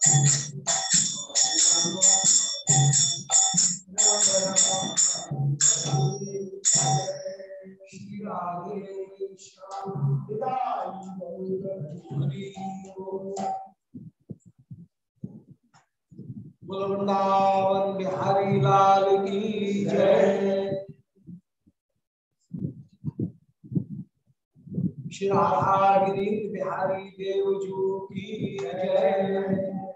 वृंदावन बिहारी लाल की जय। श्री राधा गिरीन्द्र बिहारी देवजू की जय।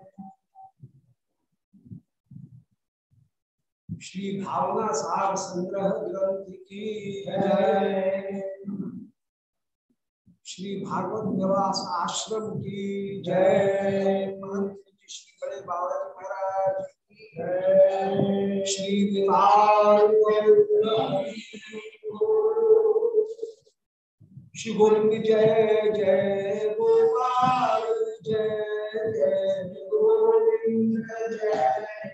श्री भावना सार संग्रह ग्रंथ की श्री भागवत निवास आश्रम की जय। श्री बड़े बाबा जी महाराज श्री श्री गोविंद जय जय गोपाल, जय जय गोविंद, जय।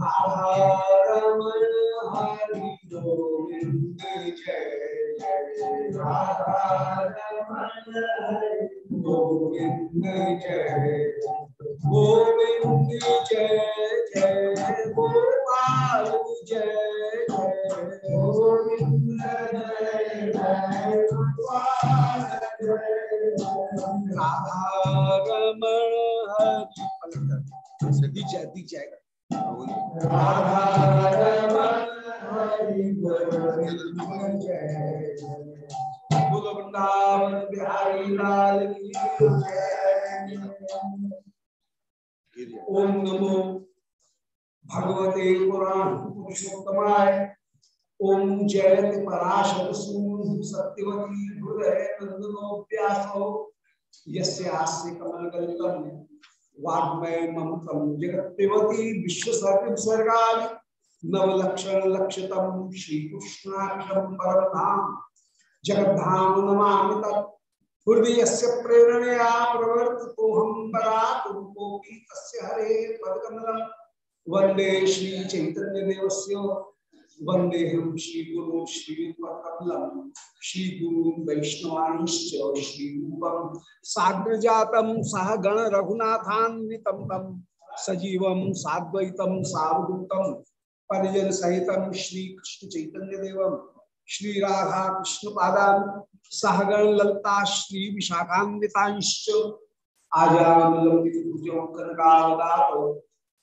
राधारमण हरि गोविंद जय जय राधारमण हरि। गोविंद जय गोविंद जय जय गोपाल जय जय गोविंद जय जय गोपाल जय राधारमण हरि दी जाए दी जाएगा बोलो वृंदावन बिहारी ओम नमो भगवते पुराण पुरुषोत्तमाय। ओम जयत पराशर सून सत्यवती हृदय नंदनो व्यासो यस्यास्य कमलगलितम वाग्मय सर्गाल नवलक्षण लक्षतम श्री परम धाम जगद्धाम नमामि तत्। हृदय से प्रेरणया प्रवर्तितोहम बरात रूपोपि तस्य हरे पदकमलम। वंदे श्री चैतन्य देवस्य वंदेहम श्री गुरु श्री कमलम श्री गुरु वैष्णवांश्च साग्र जातम सह गण रघुनाथान्वितम तम सजीवम साद्वैतम सावधूतम परिजन सहितम श्री कृष्ण चैतन्य देवम श्री राधा कृष्ण पादान सहगण ललता श्री विशाखान्वितांश्च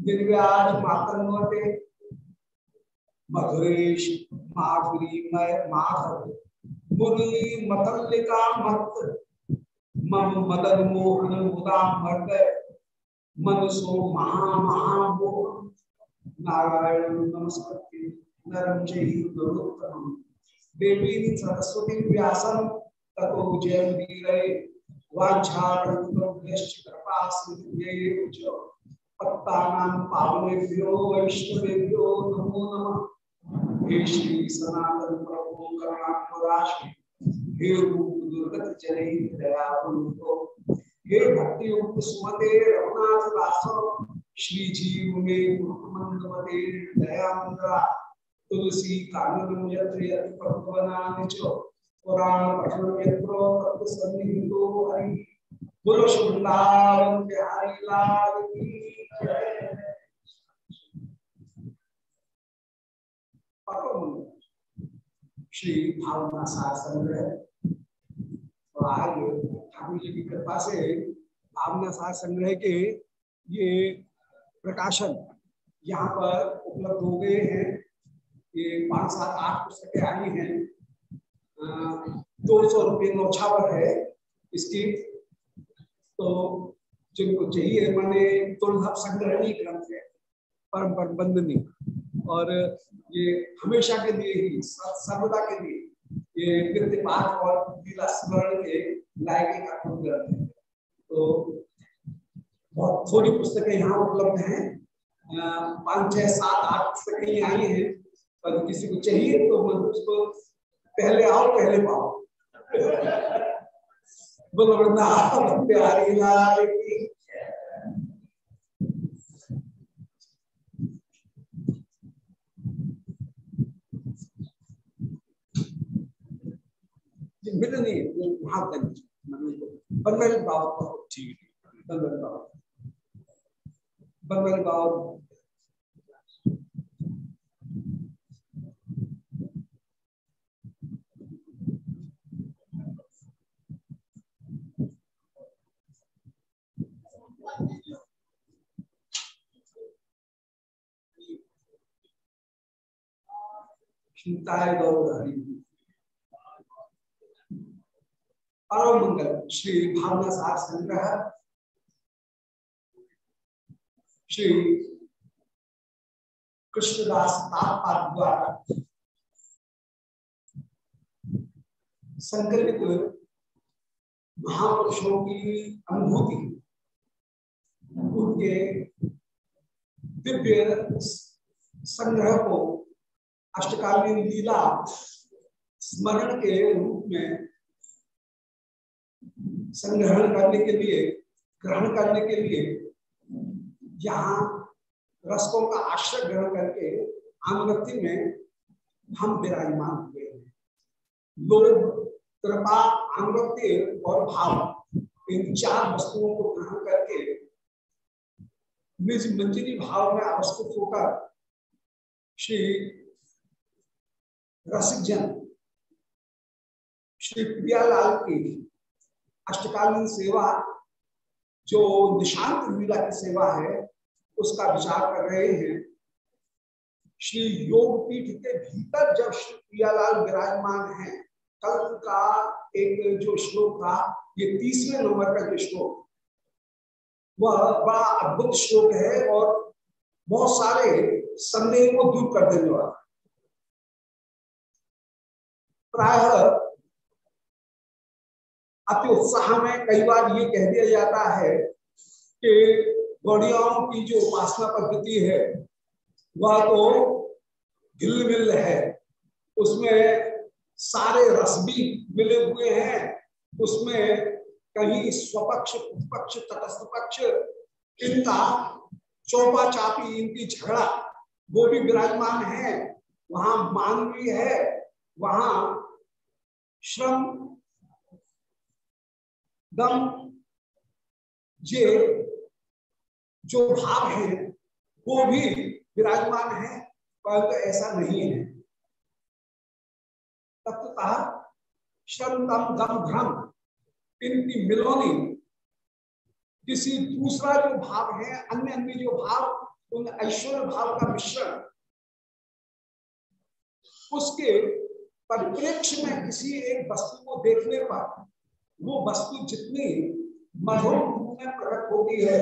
निर्व्याज मातन्वते मधुरेश, माधुरी, मय, माधव मुरली मतल्लिका मत मम मदन मोहन मुदा मर्द मनसो महा महामोह नारायण, नमस्कृत्य नरम चैव देवी सरस्वती व्यासम ततो जयवीरे वाञ्छाकल्पतरुभ्यश्च कृपा सिन्धुभ्यैव च। पत्तानां पावनेभ्यो वैष्णवेभ्यो, नमो नमः। हे श्री सनातन प्रभु करुणाकराशि हे रूप दुर्गत जने दयावुतो हे भक्ति युक्त सुमते, रघुनाथ दासो। श्री जीव में मंदमते दयामंद्रा तुलसी, कानन, यत्र यत्र प्रभवनानि च पुराण पठन यत्र तत् सन्निहितो हरि। बोलो वृंदावन बिहारी लाल की जय श्री भावना सार तो आज ठाकुर जी की कृपा से भावना सार संग्रह के ये प्रकाशन यहाँ पर उपलब्ध हो गए हैं। ये पाँच सात आठ पुस्तकें आई हैं। दो सौ रुपये नौछावर है इसकी। तो जिनको चाहिए, मैंने दुर्लभ संग्रहणी ग्रंथ है, परम पर बंदनी। और ये हमेशा के लिए ही सर्वदा के लिए ये पाठ और लीला स्मरण के लायक एक अद्भुत ग्रंथ है। तो बहुत थोड़ी पुस्तकें यहाँ उपलब्ध हैं। पाँच, छह, सात, आठ पुस्तकें ही आई हैं, पर किसी को चाहिए तो मतलब उसको पहले आओ, पहले पाओ। बोलो वृंदावन प्यारी लाल की मिल नहीं वहाँ बाबा ठीक बाबा बाबा चिंताय गौरहरि परम मंगल श्री भावना सार संग्रह। श्री कृष्णदास तात्पाद द्वारा संकल्पित महापुरुषों की अनुभूति, उनके दिव्य संग्रह को अष्टकालीन लीला स्मरण के रूप में संग्रहण करने के लिए, ग्रहण करने के लिए, यहाँ रसकों का आश्रय ग्रहण करके अनुगति में हम विराजमान हुए हैं। लोग कृपा अनुगत्य और भाव, इन चार वस्तुओं को ग्रहण करके निज मंजरी भाव में अवस्थित होकर श्री रसिक जन श्री प्रियालाल की अष्टकालीन सेवा जो निशांत लीला की सेवा है, उसका विचार कर रहे हैं। श्री योग पीठ के भीतर जब श्री प्रियालाल विराजमान है कल का एक जो श्लोक था, ये तीसरे नंबर का जो श्लोक, वह बड़ा अद्भुत श्लोक है और बहुत सारे संदेह को दूर कर देने वाला। प्राय अति उत्साह में कई बार ये कह दिया जाता है कि गौड़ियाओं की जो उपासना पद्धति है, वह तो गिल मिल है। उसमें सारे रस भी मिले हुए हैं। उसमें कहीं स्वपक्ष पक्ष तटस्थ पक्ष इनका चौपा चापी इनकी झगड़ा, वो भी विराजमान है। वहाँ मान भी है, वहाँ श्रम दम ये जो भाव है, वो भी विराजमान है, परंतु तो ऐसा नहीं है। तत्वतः श्रम दम दम भ्रम इनकी मिलोनी, किसी दूसरा जो भाव है अन्य अन्य जो भाव, उन ऐश्वर्य भाव का मिश्रण, उसके परिप्रेक्ष्य में किसी एक वस्तु को देखने पर वो वस्तु जितनी मधुर रूप में प्रकट होती है,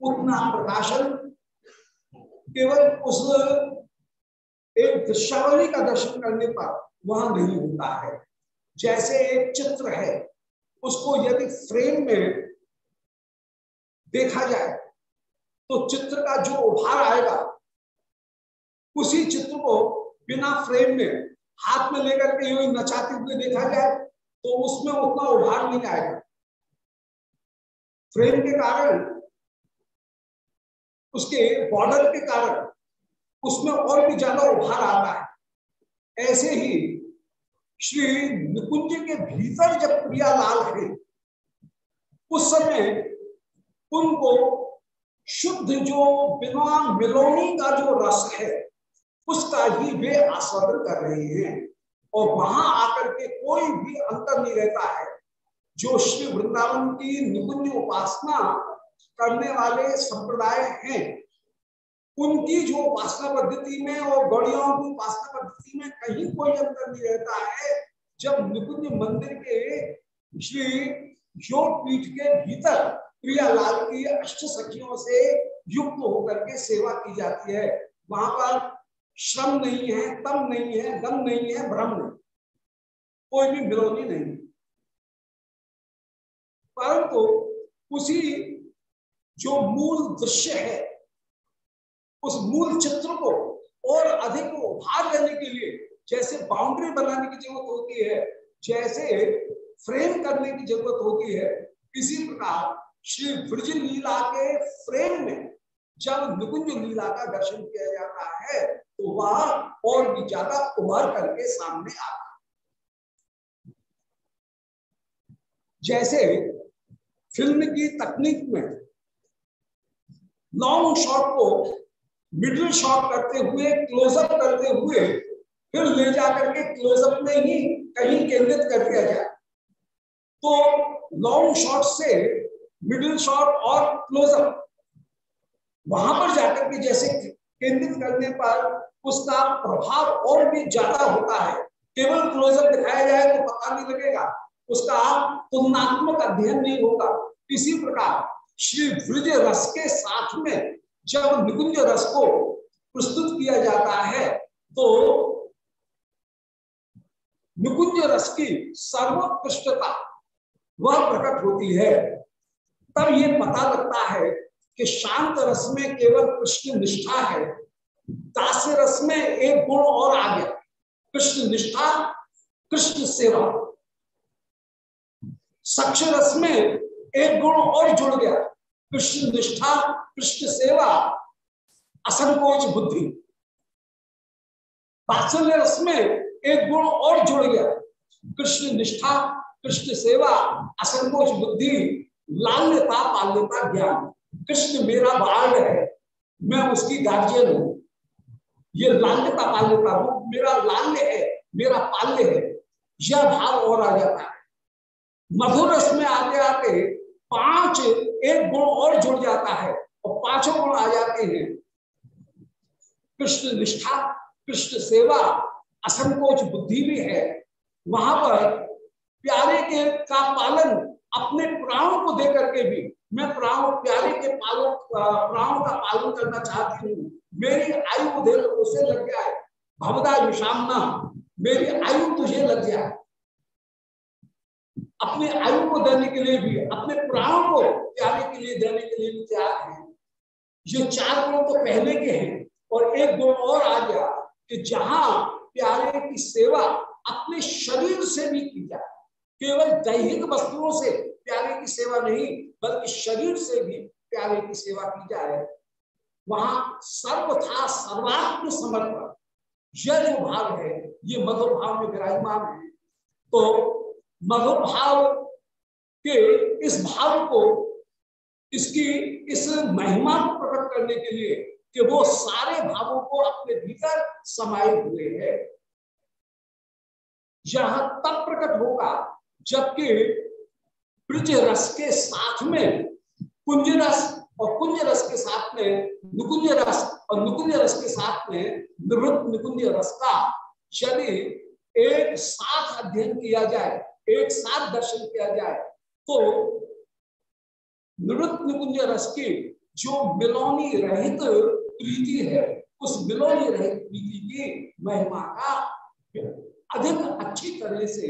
उतना प्रकाशन केवल उस एक दृश्यावली का दर्शन करने पर वहाँ नहीं होता है। जैसे एक चित्र है, उसको यदि फ्रेम में देखा जाए तो चित्र का जो उभार आएगा, उसी चित्र को बिना फ्रेम में हाथ में लेकर के यूँ नचाते हुए देखा जाए तो उसमें उतना उभार नहीं आएगा। फ्रेम के कारण, उसके बॉर्डर के कारण, उसमें और भी ज़्यादा उभार आता है। ऐसे ही श्री निकुंज के भीतर जब प्रियालाल है, उस समय उनको शुद्ध जो बिना मिलोनी का जो रस है, उसका ही वे आस्वादन कर रहे हैं। और वहाँ आकर के कोई भी अंतर नहीं रहता है। जो श्री वृंदावन की निकुंज उपासना करने वाले संप्रदाय हैं, उनकी जो उपासना पद्धति में और गौड़ियों की उपासना पद्धति में कहीं कोई अंतर नहीं रहता है। जब निकुंज मंदिर के श्री योग पीठ के भीतर प्रियालाल की अष्ट सखियों से युक्त होकर के सेवा की जाती है, वहाँ पर श्रम नहीं है तम नहीं है दम नहीं है, भ्रम नहीं। कोई भी विरोधी नहीं। परंतु उसी जो मूल दृश्य है, उस मूल चित्र को और अधिक उभार देने के लिए, जैसे बाउंड्री बनाने की ज़रूरत होती है, जैसे फ्रेम करने की ज़रूरत होती है, इसी प्रकार श्री ब्रज लीला के फ्रेम में जब निकुंज लीला का दर्शन किया जाता है तो वह और भी ज़्यादा उभर करके सामने आता। जैसे फ़िल्म की तकनीक में लॉन्ग शॉट को मिडिल शॉट करते हुए क्लोजअप करते हुए, फिर ले जाकर के क्लोजअप में ही कहीं केंद्रित कर दिया जाए। तो लॉन्ग शॉट से मिडिल शॉट और क्लोजअप वहाँ पर जाकर के जैसे केंद्रित करने पर उसका प्रभाव और भी ज़्यादा होता है। केवल क्लोजर दिखाया जाए तो पता नहीं लगेगा। उसका तुलनात्मक अध्ययन नहीं होगा। इसी प्रकार श्री ब्रज रस के साथ में जब निकुंज रस को प्रस्तुत किया जाता है तो निकुंज रस की सर्वोत्कृष्टता वह प्रकट होती है। तब ये पता लगता है कि शांत रस में केवल कृष्ण निष्ठा है। दास्य रस में एक गुण और आ गया। कृष्ण निष्ठा, कृष्ण सेवा। सक्ष रस में एक गुण और जुड़ गया। कृष्ण निष्ठा, कृष्ण सेवा, असंकोच बुद्धि। बात्सल्य रस में एक गुण और जुड़ गया। कृष्ण निष्ठा, कृष्ण सेवा, असंकोच बुद्धि लाल्यता पाल्यता ज्ञान। कृष्ण मेरा बाल है, मैं उसकी गार्जियन हूँ। ये लाल्यता पाल्यता हूँ, मेरा लाल्य है, मेरा पाल्य है। यह भाव और आ जाता है। मधुर में आते आते पाँच एक गुण और जुड़ जाता है और पाँचों गुण आ जाते हैं। कृष्ण निष्ठा, कृष्ण सेवा, असंकोच बुद्धि भी है। वहाँ पर प्यारे के का पालन अपने प्राणों को दे करके भी मैं प्राण प्यारे के पालन प्राणों का पालन करना चाहती हूँ। मेरी आयु उसे लग जाए भवदा विषामना, मेरी आयु तुझे लग जाए अपने आयु को देने के लिए भी, अपने प्राणों को प्यारे के लिए देने के लिए भी तैयार है। ये चार गुण तो पहले के हैं और एक गुण और आ गया कि जहाँ प्यारे की सेवा अपने शरीर से भी की जाए। केवल दैहिक वस्तुओं से प्यारे की सेवा नहीं बल्कि शरीर से भी प्यारे की सेवा की जाए वहाँ सर्वथा सर्वात्म समर्पण। यह जो भाव है, ये मधुर भाव में विराजमान है। तो मधुर भाव के इस भाव को, इसकी इस महिमा को प्रकट करने के लिए कि वो सारे भावों को अपने भीतर समाये हुए है। यह तब प्रकट होगा जबकि ब्रज रस के साथ में कुंज रस और कुंज रस के साथ में नुकुंज रस और नुकुंज रस के साथ में, निवृत्त निकुंज रस का यदि एक साथ अध्ययन किया जाए, एक साथ दर्शन किया जाए तो निवृत्त निकुंज रस की जो मिलोनी रहित प्रीति है, उस मिलोनी रहित प्रीति की महिमा का अधिक अच्छी तरह से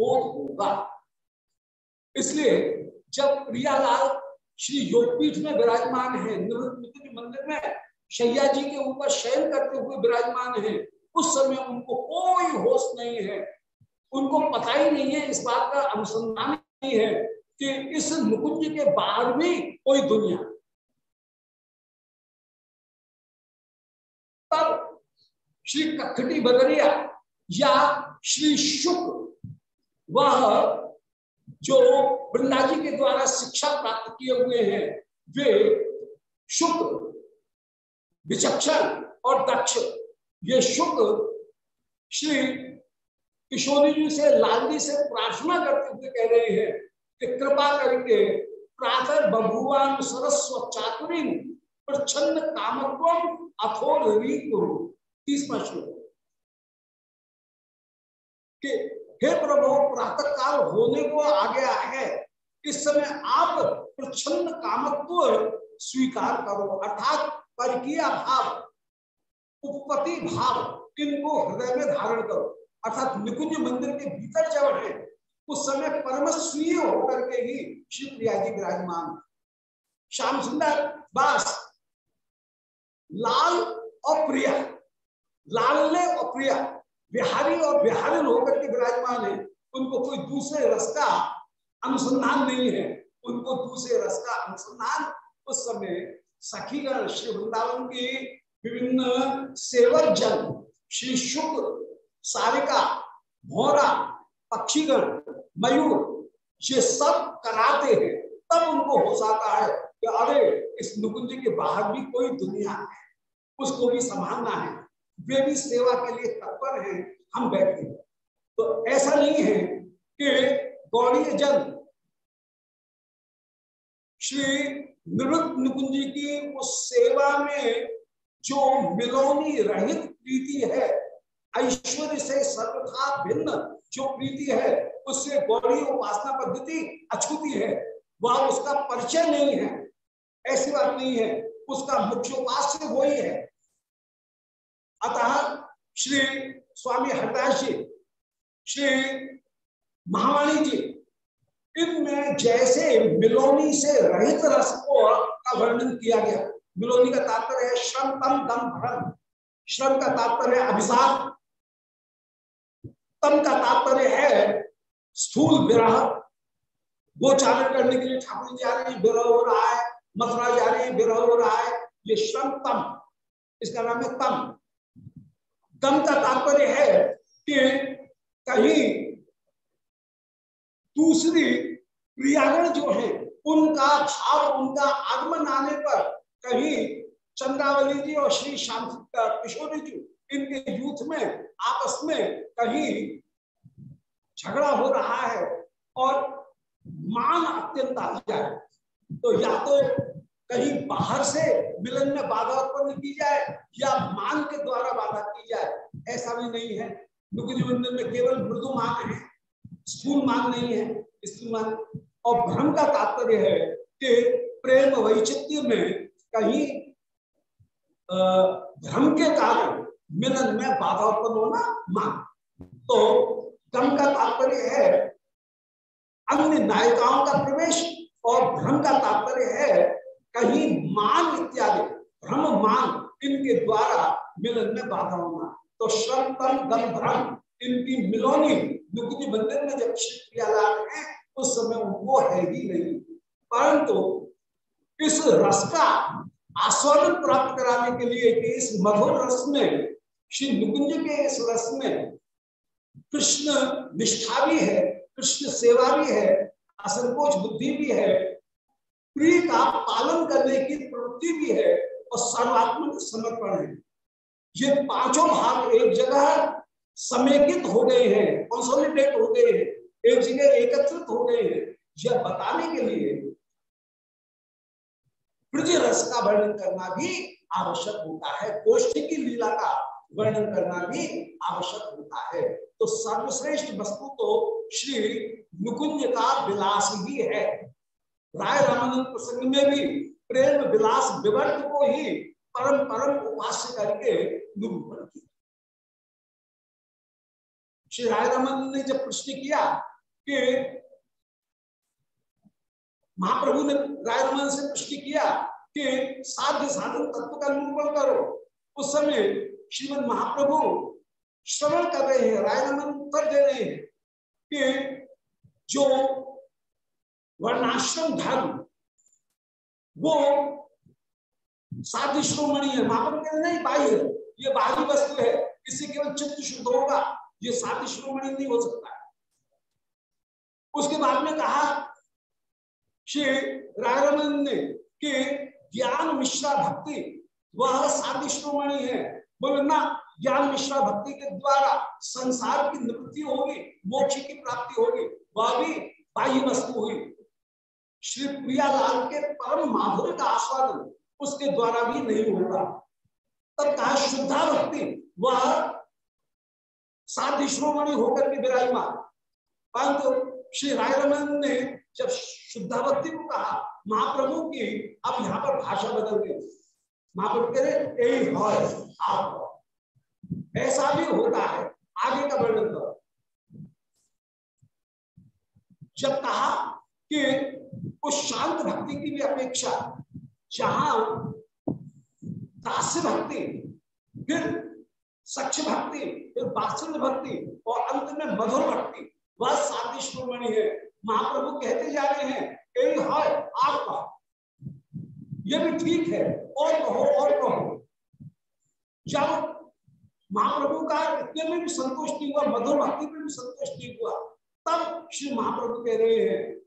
बोध होगा। इसलिए जब प्रियालाल श्री योगपीठ में विराजमान है नृत्य मंदिर में, शैया जी के ऊपर शयन करते हुए विराजमान है, उस समय उनको कोई होश नहीं है। उनको पता ही नहीं है, इस बात का अनुसंधान नहीं है कि इस मुकुंज के बाहर भी कोई दुनिया। तब श्री कखटी बदरिया या श्री शुक्र, वह जो वृंदा जी के द्वारा शिक्षा प्राप्त किए हुए हैं, वे शुक विचक्षण और दक्ष। ये शुक श्री किशोरी जी से लाल जी से प्रार्थना करते हुए कह रहे हैं कि कृपा करके प्रातः बभुआन सरस्व चातुरी प्रच्छन्न कामत्व अथोर श्लोक। कि हे प्रभु प्रातः काल होने को आ गया है। इस समय आप प्रच्छन्न कामत्व स्वीकार करो। अर्थात परकीय भाव, उपपति भाव इनको हृदय में धारण करो। अर्थात निकुंज मंदिर के भीतर जब है उस समय परम स्वीय होकर के ही श्री प्रिया जी विराजमान। श्याम सुंदर दास लाल और प्रिया। लाल ने और प्रिया बिहारी और बिहारी होकर के विराजमान है। उनको कोई दूसरे रस का अनुसंधान नहीं है। उनको दूसरे रस का अनुसंधान उस समय सखीगण श्री वृंदावन की विभिन्न सेवक जन, श्री शुक्र, सारिका, भोरा, पक्षीगण, मयूर, ये सब कराते हैं। तब उनको हो जाता है कि अरे, इस नुकुंज के बाहर भी कोई दुनिया है। उसको भी संभालना है। वे भी सेवा के लिए तत्पर हैं, हम बैठे तो ऐसा नहीं है कि गौड़ी जन श्री निवृत्त नुकुंजी की उस सेवा में जो मिलोनी रहित प्रीति है, ऐश्वर्य से सर्वथा भिन्न जो प्रीति है, उससे गौरी उपासना पद्धति अछूती है, वह उसका परिचय नहीं है। ऐसी बात नहीं है, उसका मुख्य उपास्य वही है। अतः श्री स्वामी हरदास जी, श्री महावाणी जी, इनमें जैसे मिलोनी से रहित रस को का वर्णन किया गया। मिलोनी का तात्पर्य है श्रम तम दम भ्रम श्रम का तात्पर्य है अभिशाप। तम का तात्पर्य है स्थूल विरह। गोचारण करने के लिए ठाकुर जा रहे विरह हो रहा है, मथुरा जा रहे विरह हो रहा है। ये श्रम, तम। इसका नाम है तम। दम का तात्पर्य है कि कहीं दूसरी क्रियागण जो है, उनका भाव, उनका आगमन आने पर कहीं चंद्रावली जी और श्री श्याम किशोरी जी, इनके यूथ में, आपस में कहीं झगड़ा हो रहा है और मान अत्यंत आ जाए तो या तो कहीं बाहर से मिलन में बाधा उत्पन्न की जाए या मान के द्वारा बाधा की जाए, ऐसा भी नहीं है। मंदिर में केवल मृदु मान है, स्थूल मान नहीं है, स्थूल मान। और भ्रम का तात्पर्य है कि प्रेम वैचित्य में कहीं भ्रम के कारण मिलन में बाधा उत्पन्न होना मान। तो दम का तात्पर्य है, अन्य नायिकाओं का प्रवेश और भ्रम का तात्पर्य है कहीं मान इत्यादि, भ्रम मान इनके द्वारा मिलन में बाधा होना। तो श्रम तम दम भ्रम, इनकी मिलोनी नुकुति मंदिर में जब प्रियालाल है, उस समय वो है ही नहीं। परंतु इस रस का आस्वादन प्राप्त कराने के लिए कि इस मधुर रस में, श्री नुकुंज के इस रस में कृष्ण निष्ठा भी है, कृष्ण सेवा भी है असंकोच बुद्धि भी है प्रिय का पालन करने की प्रवृत्ति भी है और सर्वात्मक समर्पण है। ये पाँचों भाग एक जगह समेकित हो गए हैं कंसोलिडेट हो गए हैं, एक जगह एकत्रित हो गए हैं। यह बताने के लिए रस का वर्णन करना भी आवश्यक होता है, गोष्ठी की लीला का वर्णन करना भी आवश्यक होता है। तो सर्वश्रेष्ठ वस्तु तो श्री नुकुंज का विलास ही है। राय रामानंद प्रसंग में भी प्रेम विलास विवर्त को ही परम परम उपास्य करके निरूपण किया। श्री राय रामानंद ने जब प्रश्न किया कि महाप्रभु ने राय रामानंद से प्रश्न किया कि साध्य साधन तत्व का निरूपण करो, उस समय श्रीमद महाप्रभु श्रवण कर रहे हैं, राय रामानंद उत्तर दे रहे हैं कि जो वर्णाश्रम धर्म। वो साध्य श्रोमणी है महाप्रभु कहते नहीं, बाह्य। ये बाहरी वस्तु है। इससे केवल चित्त शुद्ध होगा। ये साध्य श्रोमणी नहीं हो सकता। उसके बाद में कहा श्री रायरमन ने कि ज्ञान मिश्रा भक्ति, वह साध्य है। बोले, ना, ज्ञान मिश्रा भक्ति के द्वारा संसार की निवृत्ति होगी, मोक्ष की प्राप्ति होगी। वह भी बाह्य वस्तु हुई। श्री प्रियालाल के परम माधुर्य का आस्वादन उसके द्वारा भी नहीं होगा। तब कहा, शुद्धा भक्ति, वह साध्य श्रोमणि होकर के विराजमान। परंतु श्री राय रमन ने जब शुद्धा भक्ति को कहा, महाप्रभु की अब यहाँ पर भाषा बदल गई। महाप्रभु कह रहे आप ऐसा भी होता है, आगे का वर्णन करो। जब कहा कि उस शांत भक्ति की भी अपेक्षा, जहाँ दास्य भक्ति फिर सक्ष भक्ति, फिर बात्सल्य भक्ति और अंत में मधुर भक्ति। वह साधी श्रोमणि है। महाप्रभु कहते जा रहे हैं यही है आपका ये भी ठीक है। और कहो और कहो। जब महाप्रभु का इतने में भी संतोष नहीं हुआ, मधुर भक्ति में भी संतोष नहीं हुआ, तब श्री महाप्रभु कह रहे हैं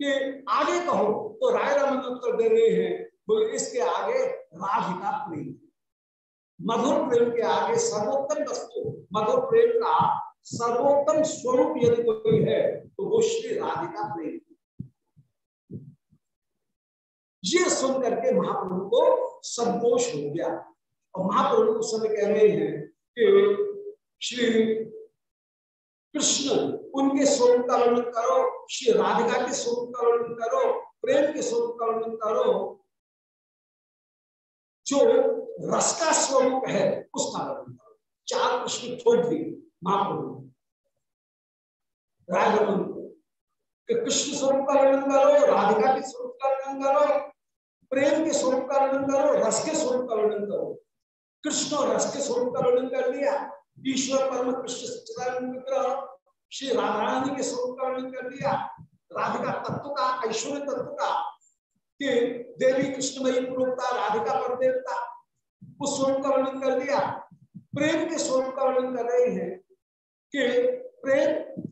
कि आगे कहो तो राय रमन उत्तर दे रहे हैं, बोले, इसके आगे राधिका प्रेम। मधुर प्रेम के आगे सर्वोत्तम वस्तु। मधुर प्रेम का सर्वोत्तम स्वरूप यदि कोई है तो वो श्री राधिका प्रेम। ये सुन करके महाप्रभु को संतोष हो गया। और महाप्रभु उस समय कह रहे हैं कि श्री कृष्ण, उनके स्वरूप का वर्णन करो, श्री राधिका के स्वरूप का वर्णन करो, प्रेम के स्वरूप का वर्णन करो। जो रस का स्वरूप है, उसका वर्णन करो। चार कृष्ण छोड़ दी। महाप्रभु राजमन कृष्ण स्वरूप का वर्णन करो, राधिका के स्वरूप का वर्णन करो, प्रेम के स्वरूप का वर्णन करो, रस के स्वरूप का वर्णन करो। कृष्ण और रस के स्वरूप का वर्णन कर लिया। ईश्वर परम कृष्ण सच्चिदानंद श्री राधा रानी के स्वरूप का वर्णन कर दिया। राधिका तत्व का, ऐश्वर्य तत्व का। कि देवी कृष्णमयी पूर्वता राधिका पर देवता उस स्वरूप का वर्णन कर दिया। प्रेम के स्वरूप का वर्णन कर रहे हैं कि प्रेम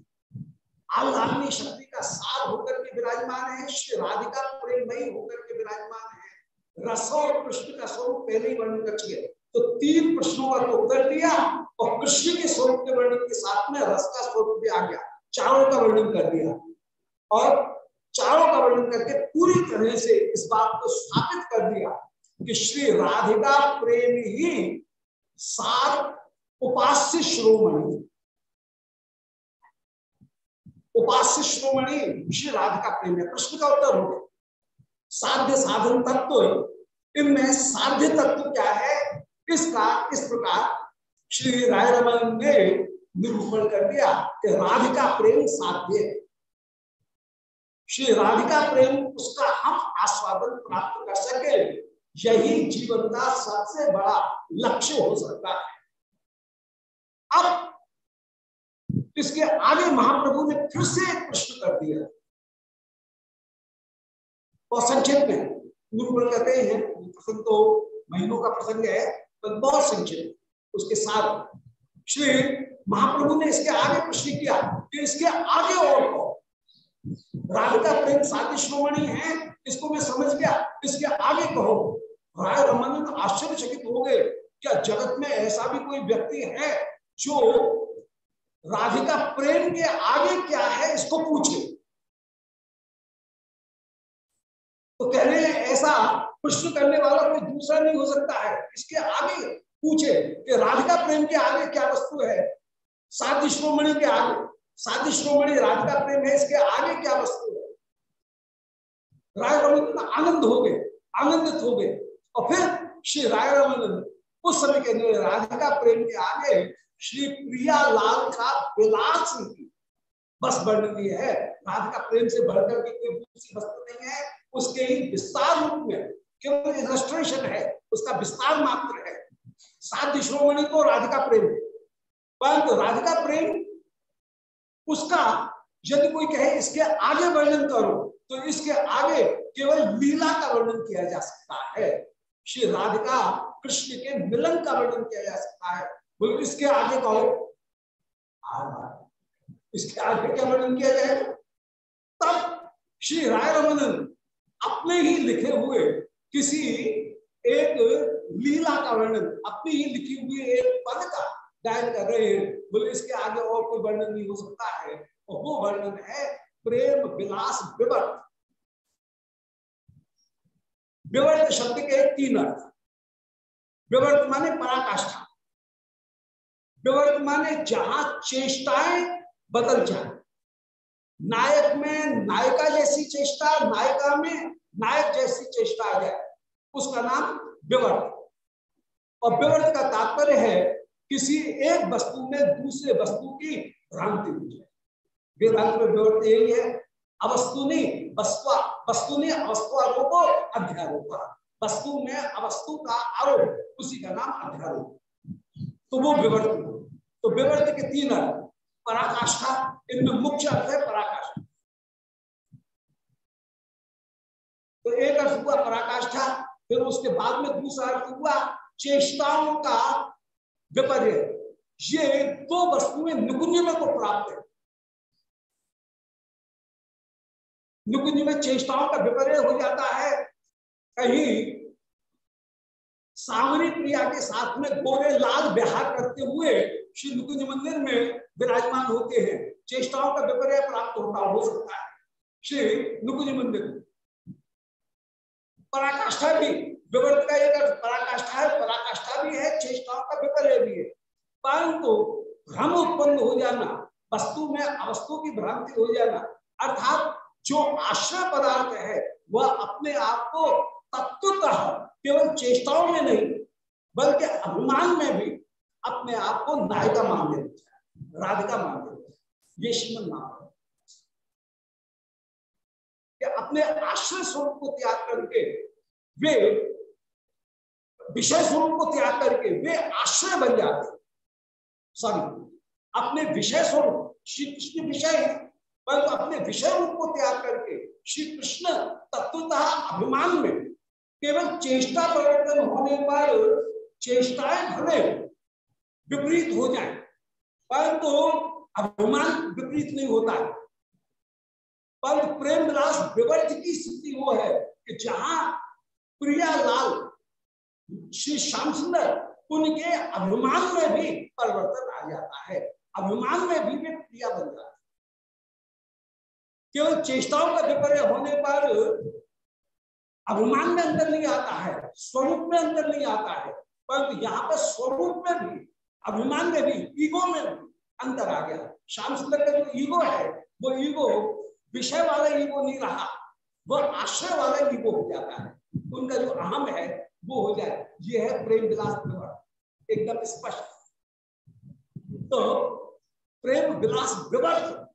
आह्लादनी शक्ति का सार होकर के विराजमान है। श्री राधिका प्रेममयी होकर के विराजमान है। रस और कृष्ण का स्वरूप पहले ही वर्णन कर चुके तो तीन प्रश्नों का उत्तर दिया। और कृष्ण के स्वरूप के वर्णन के साथ में रस का स्वरूप भी आ गया, चारों का वर्णन कर दिया। और चारों का वर्णन करके पूरी तरह से इस बात को स्थापित कर दिया कि श्री राधिका प्रेम ही सार उपास्य श्रोमणि। उपास्य श्रोमणि श्री राधिका प्रेम है। प्रश्न का उत्तर हो गया। साध्य साधन तत्व इनमें साध्य तत्व क्या है? इसका, इस प्रकार श्री राय रमन ने निरूपण कर दिया कि राधिका प्रेम साध्य है। श्री राधिका प्रेम, उसका हम आस्वादन प्राप्त कर सके, यही जीवन का सबसे बड़ा लक्ष्य हो सकता है। अब इसके आगे महाप्रभु ने फिर से एक प्रश्न कर दिया। और संक्षेप में, निरूपण करते हैं, प्रसंग तो महीनों का प्रसंग है तो बहुत संक्षेप। उसके साथ श्री महाप्रभु ने इसके आगे प्रश्न किया कि इसके आगे और को राधिका प्रेम साध्य श्रोमणी है, इसको मैं समझ गया, इसके आगे कहो। राय रमन आश्चर्यचकित हो गए, क्या जगत में ऐसा भी कोई व्यक्ति है जो राधिका प्रेम के आगे क्या है, इसको पूछे? तो कह रहे हैं ऐसा प्रश्न करने वाला कोई दूसरा नहीं हो सकता है, इसके आगे पूछे कि राधिका प्रेम के आगे क्या वस्तु है? साध्य श्रोमणि के आगे। साध्य श्रोमणि, राधिका प्रेम है, इसके आगे क्या वस्तु है? राय रमन आनंद हो गए, आनंदित हो गए। और फिर श्री राय रमन उस समय के राधिका प्रेम के आगे श्री प्रिया लाल का विलास बस वर्णन है। राधिका प्रेम से बढ़कर के कोई दूसरी वस्तु नहीं है। उसके ही विस्तार रूप में इलस्ट्रेशन है, उसका विस्तार मात्र है। साध्य श्रोमणि को राधिका प्रेम। परंतु राधिका प्रेम, उसका यदि कोई कहे इसके आगे वर्णन करो तो इसके आगे केवल लीला का वर्णन किया जा सकता है। श्री राधिका कृष्ण के मिलन का वर्णन किया जा सकता है। बोले, इसके आगे कहो। इसके आगे क्या वर्णन किया जाएगा? तब श्री राय रमन अपने ही लिखे हुए किसी एक लीला का वर्णन, अपनी ही लिखी हुई एक पद का गायन कर रहे हैं। बोले, इसके आगे और कोई वर्णन नहीं हो सकता है। और वो वर्णन है प्रेम विलास विवर्त विवर्त शब्द के तीन अर्थ। विवर्त माने पराकाष्ठा। विवर्त माने जहाँ चेष्टाएँ बदल जाए। नायक में नायिका जैसी चेष्टा, नायिका में नायक जैसी चेष्टा आ जाए। उसका नाम विवर्त और विवर्त का तात्पर्य है किसी एक वस्तु में दूसरे वस्तु की भ्रांति हो जाए। वेदांत में विवर्त यही है अवस्तुनि वस्तु अवस्तु अध्यारोप। वस्तु में अवस्तु का आरोप, उसी का नाम अध्यारोप। तो वो विवर्त तो विवर्त के तीन अर्थ पराकाष्ठा, इनमें मुख्य अर्थ है पराकाष्ठा। तो एक अर्थ हुआ पराकाष्ठा फिर उसके बाद में दूसरा अर्थ हुआ, चेष्टाओं का विपर्य। ये दो वस्तुएँ निकुंज में को प्राप्त है। निकुंज में चेष्टाओं का विपर्य हो जाता है। कहीं सावरी प्रिया के साथ में गोरे लाल बिहार करते हुए श्री नुकुंज मंदिर में विराजमान होते हैं। चेष्टाओं का विपर्य प्राप्त होता हो सकता है। श्री नुकुंज मंदिर पराकाष्ठा भी, विवर्त का एक पराकाष्ठा है, पराकाष्ठा भी है चेष्टाओं का विपर्य भी है। परंतु भ्रम उत्पन्न हो जाना, वस्तु में अवस्तु की भ्रांति हो जाना, अर्थात जो आश्रय पदार्थ है, वह अपने आप को तत्वतः केवल चेष्टाओं में नहीं, बल्कि अभिमान में भी अपने आप को नायिका मान लेते राधिका मान लेते ये श्रीमन नाम कि अपने आश्रय स्वरूप को त्याग करके वे विषय स्वरूप को त्याग करके वे आश्रय बन जाते सॉरी अपने विषय स्वरूप, श्री कृष्ण विषय है, परंतु अपने विषय रूप को त्याग करके श्री कृष्ण तत्वतः अभिमान में केवल चेष्टा परिवर्तन होने पर चेष्टाएँ भले विपरीत हो जाए, परंतु तो अभिमान विपरीत नहीं होता है। पर प्रेम विलास विवर्त की स्थिति वो है कि जहाँ प्रिया लाल श्री श्याम सुंदर, उनके अभिमान में भी परिवर्तन आ जाता है। अभिमान में भी वे प्रिया बन जाता है। केवल चेष्टाओं का विपर्य होने पर अभिमान में अंतर नहीं आता है, स्वरूप में अंतर नहीं आता है, परंतु यहाँ पर स्वरूप में भी, अभिमान में भी, ईगो में भी अंतर आ गया। श्याम सुंदर का जो ईगो है, वो ईगो विषय वाला ईगो नहीं रहा। वह आश्रय वाला ईगो हो जाता है। उनका जो अहम है, वो हो जाए। ये है प्रेम विलास एकदम स्पष्ट। तो प्रेम विलास विवर्त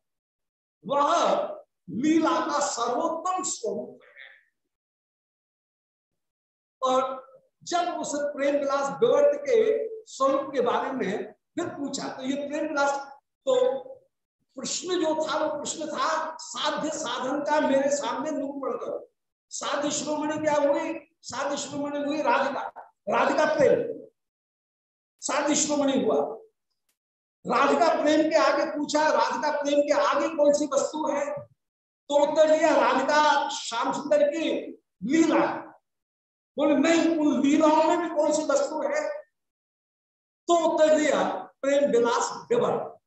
वह लीला का सर्वोत्तम स्वरूप है। और जब उस प्रेम विलास विवर्त के स्वरूप के बारे में फिर पूछा तो ये प्रेम विलास तो प्रश्न जो था, वो प्रश्न था, साध्य साधन का मेरे सामने निरूपण करो। साध्य श्रोमणि क्या हुई? साध्य श्रोमणि हुई राधिका। राधिका प्रेम। साध्य श्रोमणि हुआ। राधिका प्रेम के आगे पूछा, राधिका प्रेम के आगे कौन सी वस्तु है? तो उत्तर दिया, राधिका श्याम सुंदर की लीला। बोले, नहीं, उन लीलाओं में भी कौन सी वस्तु है? तो उत्तर दिया, प्रेम विलास विवर्त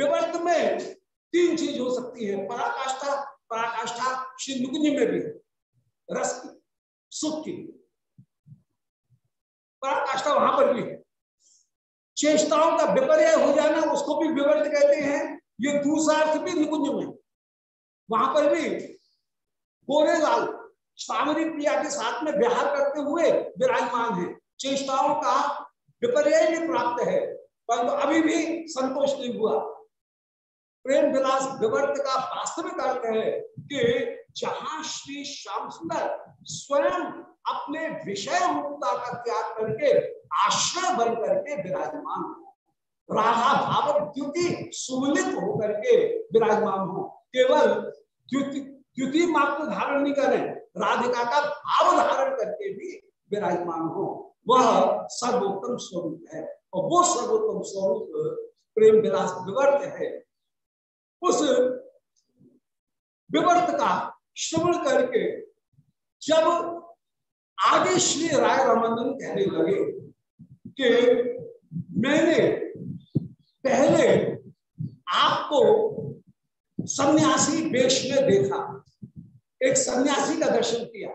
विवर्त में तीन चीज़ हो सकती है, पराकाष्ठा पराकाष्ठा श्री में भी, रस की, सुख की। पराकाष्ठा वहाँ पर भी है। चेष्टाओं का विपर्य हो जाना, उसको भी विवर्त कहते हैं, ये दूसरा अर्थ भी निकुंज में। वहाँ पर भी गोरे लाल सामरी प्रिया के साथ में विहार करते हुए विराजमान है। चेष्टाओं का विपर्य भी प्राप्त है, परंतु अभी भी संतोष नहीं हुआ। प्रेम विलास विवर्त का वास्तविक अर्थ है कि जहाँ श्री श्याम सुंदर स्वयं अपने विषय रूपता का त्याग करके, आश्रय बन करके विराजमान हो। राधा भाव द्युति सुमिलित होकर के विराजमान हो। केवल द्युति मात्र धारण नहीं करें, राधिका का भाव धारण करके भी विराजमान हो। वह सर्वोत्तम स्वरूप है और वो सर्वोत्तम स्वरूप प्रेम विलास विवर्त है। उस विवर्त का श्रवण करके जब आगे श्री राय रामानंद कहने लगे कि मैंने पहले आपको सन्यासी वेश में देखा, एक सन्यासी का दर्शन किया।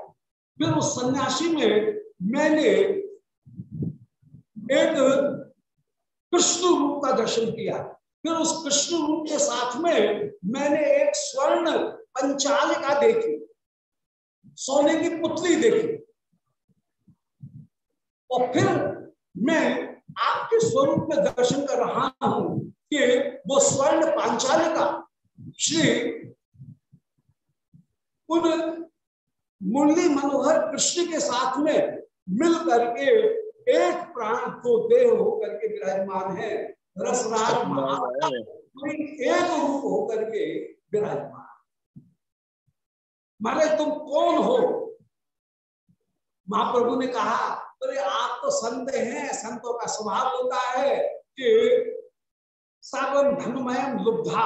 फिर उस सन्यासी में मैंने एक कृष्ण रूप का दर्शन किया। फिर उस कृष्ण रूप के साथ में मैंने एक स्वर्ण पंचालिका देखी, सोने की पुतली देखी। और फिर मैं आपके स्वरूप में दर्शन कर रहा हूँ कि वो स्वर्ण पांचालिका श्री उन मुरली मनोहर कृष्ण के साथ में मिल करके एक प्राण को देह होकर के विराजमान है। रसराज एक रूप होकर के विराजमान। मारे तुम कौन हो? महाप्रभु ने कहा अरे आप तो संत हैं संतों का स्वभाव होता है कि सावन धनमयम लुब्धा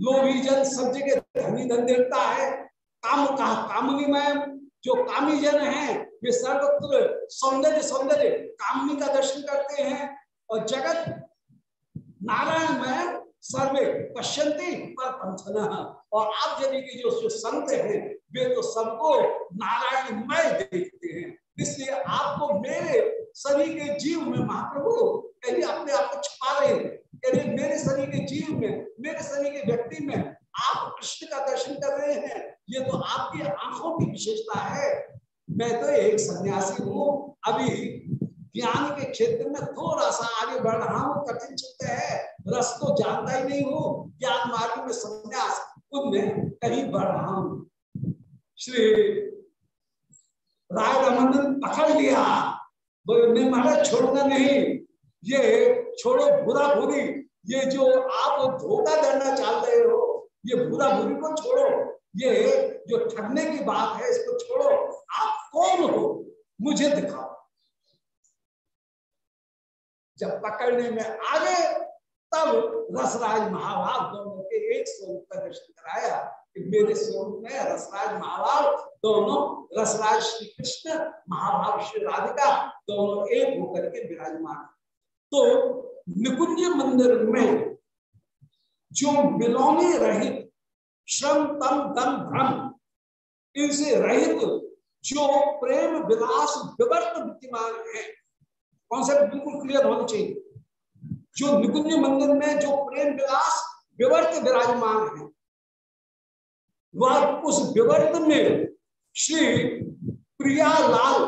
लोभी जन सब जगह धनी धन देता है। काम का कामनीमय जो कामी जन है वे सर्वत्र सौंदर्य सौंदर्य कामनी का दर्शन करते हैं और जगत नारायण में सर्वे पश्यंती पर पंचन और आप यदि के जो, संत हैं वे तो सबको नारायणमय देखते हैं। इसलिए आपको मेरे शरीर के जीव में महाप्रभु कहीं अपने आप को छुपा रहे हैं। मेरे शरीर के जीव में मेरे शरीर के व्यक्ति में आप कृष्ण का दर्शन कर रहे हैं। ये तो आपकी आँखों की विशेषता है। मैं तो एक सन्यासी हूँ। अभी ज्ञान के क्षेत्र में थोड़ा सा आगे बढ़ रहा हूँ, कठिन चित्त है, रस तो जानता ही नहीं हूँ, ज्ञान मार्ग में संन्यास उनमें कहीं बढ़ रहा हूँ। श्री राय रमन पकड़ लिया, बोले महाराज छोड़ना नहीं, ये छोड़ो बुरा बुरी ये जो आप धोखा देना चाह रहे हो, ये बुरा बुरी को छोड़ो, ये जो ठगने की बात है इसको छोड़ो, आप कौन हो, मुझे दिखाओ। जब पकड़ने में आ गए तब रसराज महाभाव दोनों के एक स्वरूप का दर्शन कराया कि मेरे स्वरूप में रसराज महाभाव दोनों रसराज श्री कृष्ण महाभाव श्री राधिका, दोनों एक होकर के विराजमान। तो निकुंज मंदिर में जो मिलोने रहित श्रम तम दम भ्रम, इनसे रहित जो प्रेम, विलास, विवर्त विद्यमान है कॉन्सेप्ट बिल्कुल क्लियर होना चाहिए। जो निकुंज मंदिर में जो प्रेम विलास, विवर्त विराजमान है, वह उस विवर्त में श्री प्रियालाल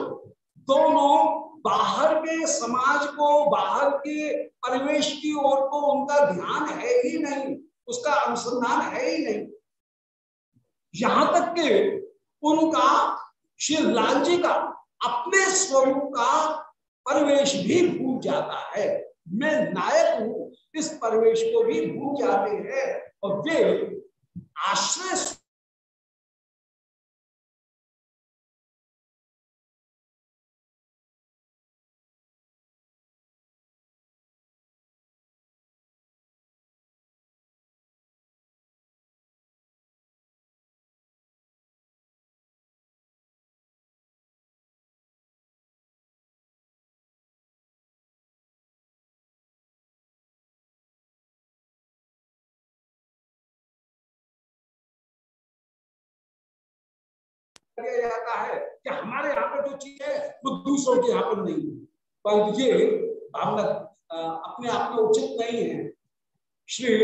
दोनों बाहर के समाज को, बाहर के परिवेश की ओर तो उनका ध्यान है ही नहीं, उसका अनुसंधान है ही नहीं। यहाँ तक के उनका, श्री लाल जी का अपने स्वरूप का परिवेश भी भूल जाता है। मैं नायक हूँ, इस परवेश को भी भूल जाते हैं। और वे आश्रय दिया जाता है कि हमारे यहाँ पर जो चीज़ है, वो दूसरों के यहाँ पर नहीं पर ये भावना अपने आप में उचित नहीं है। श्री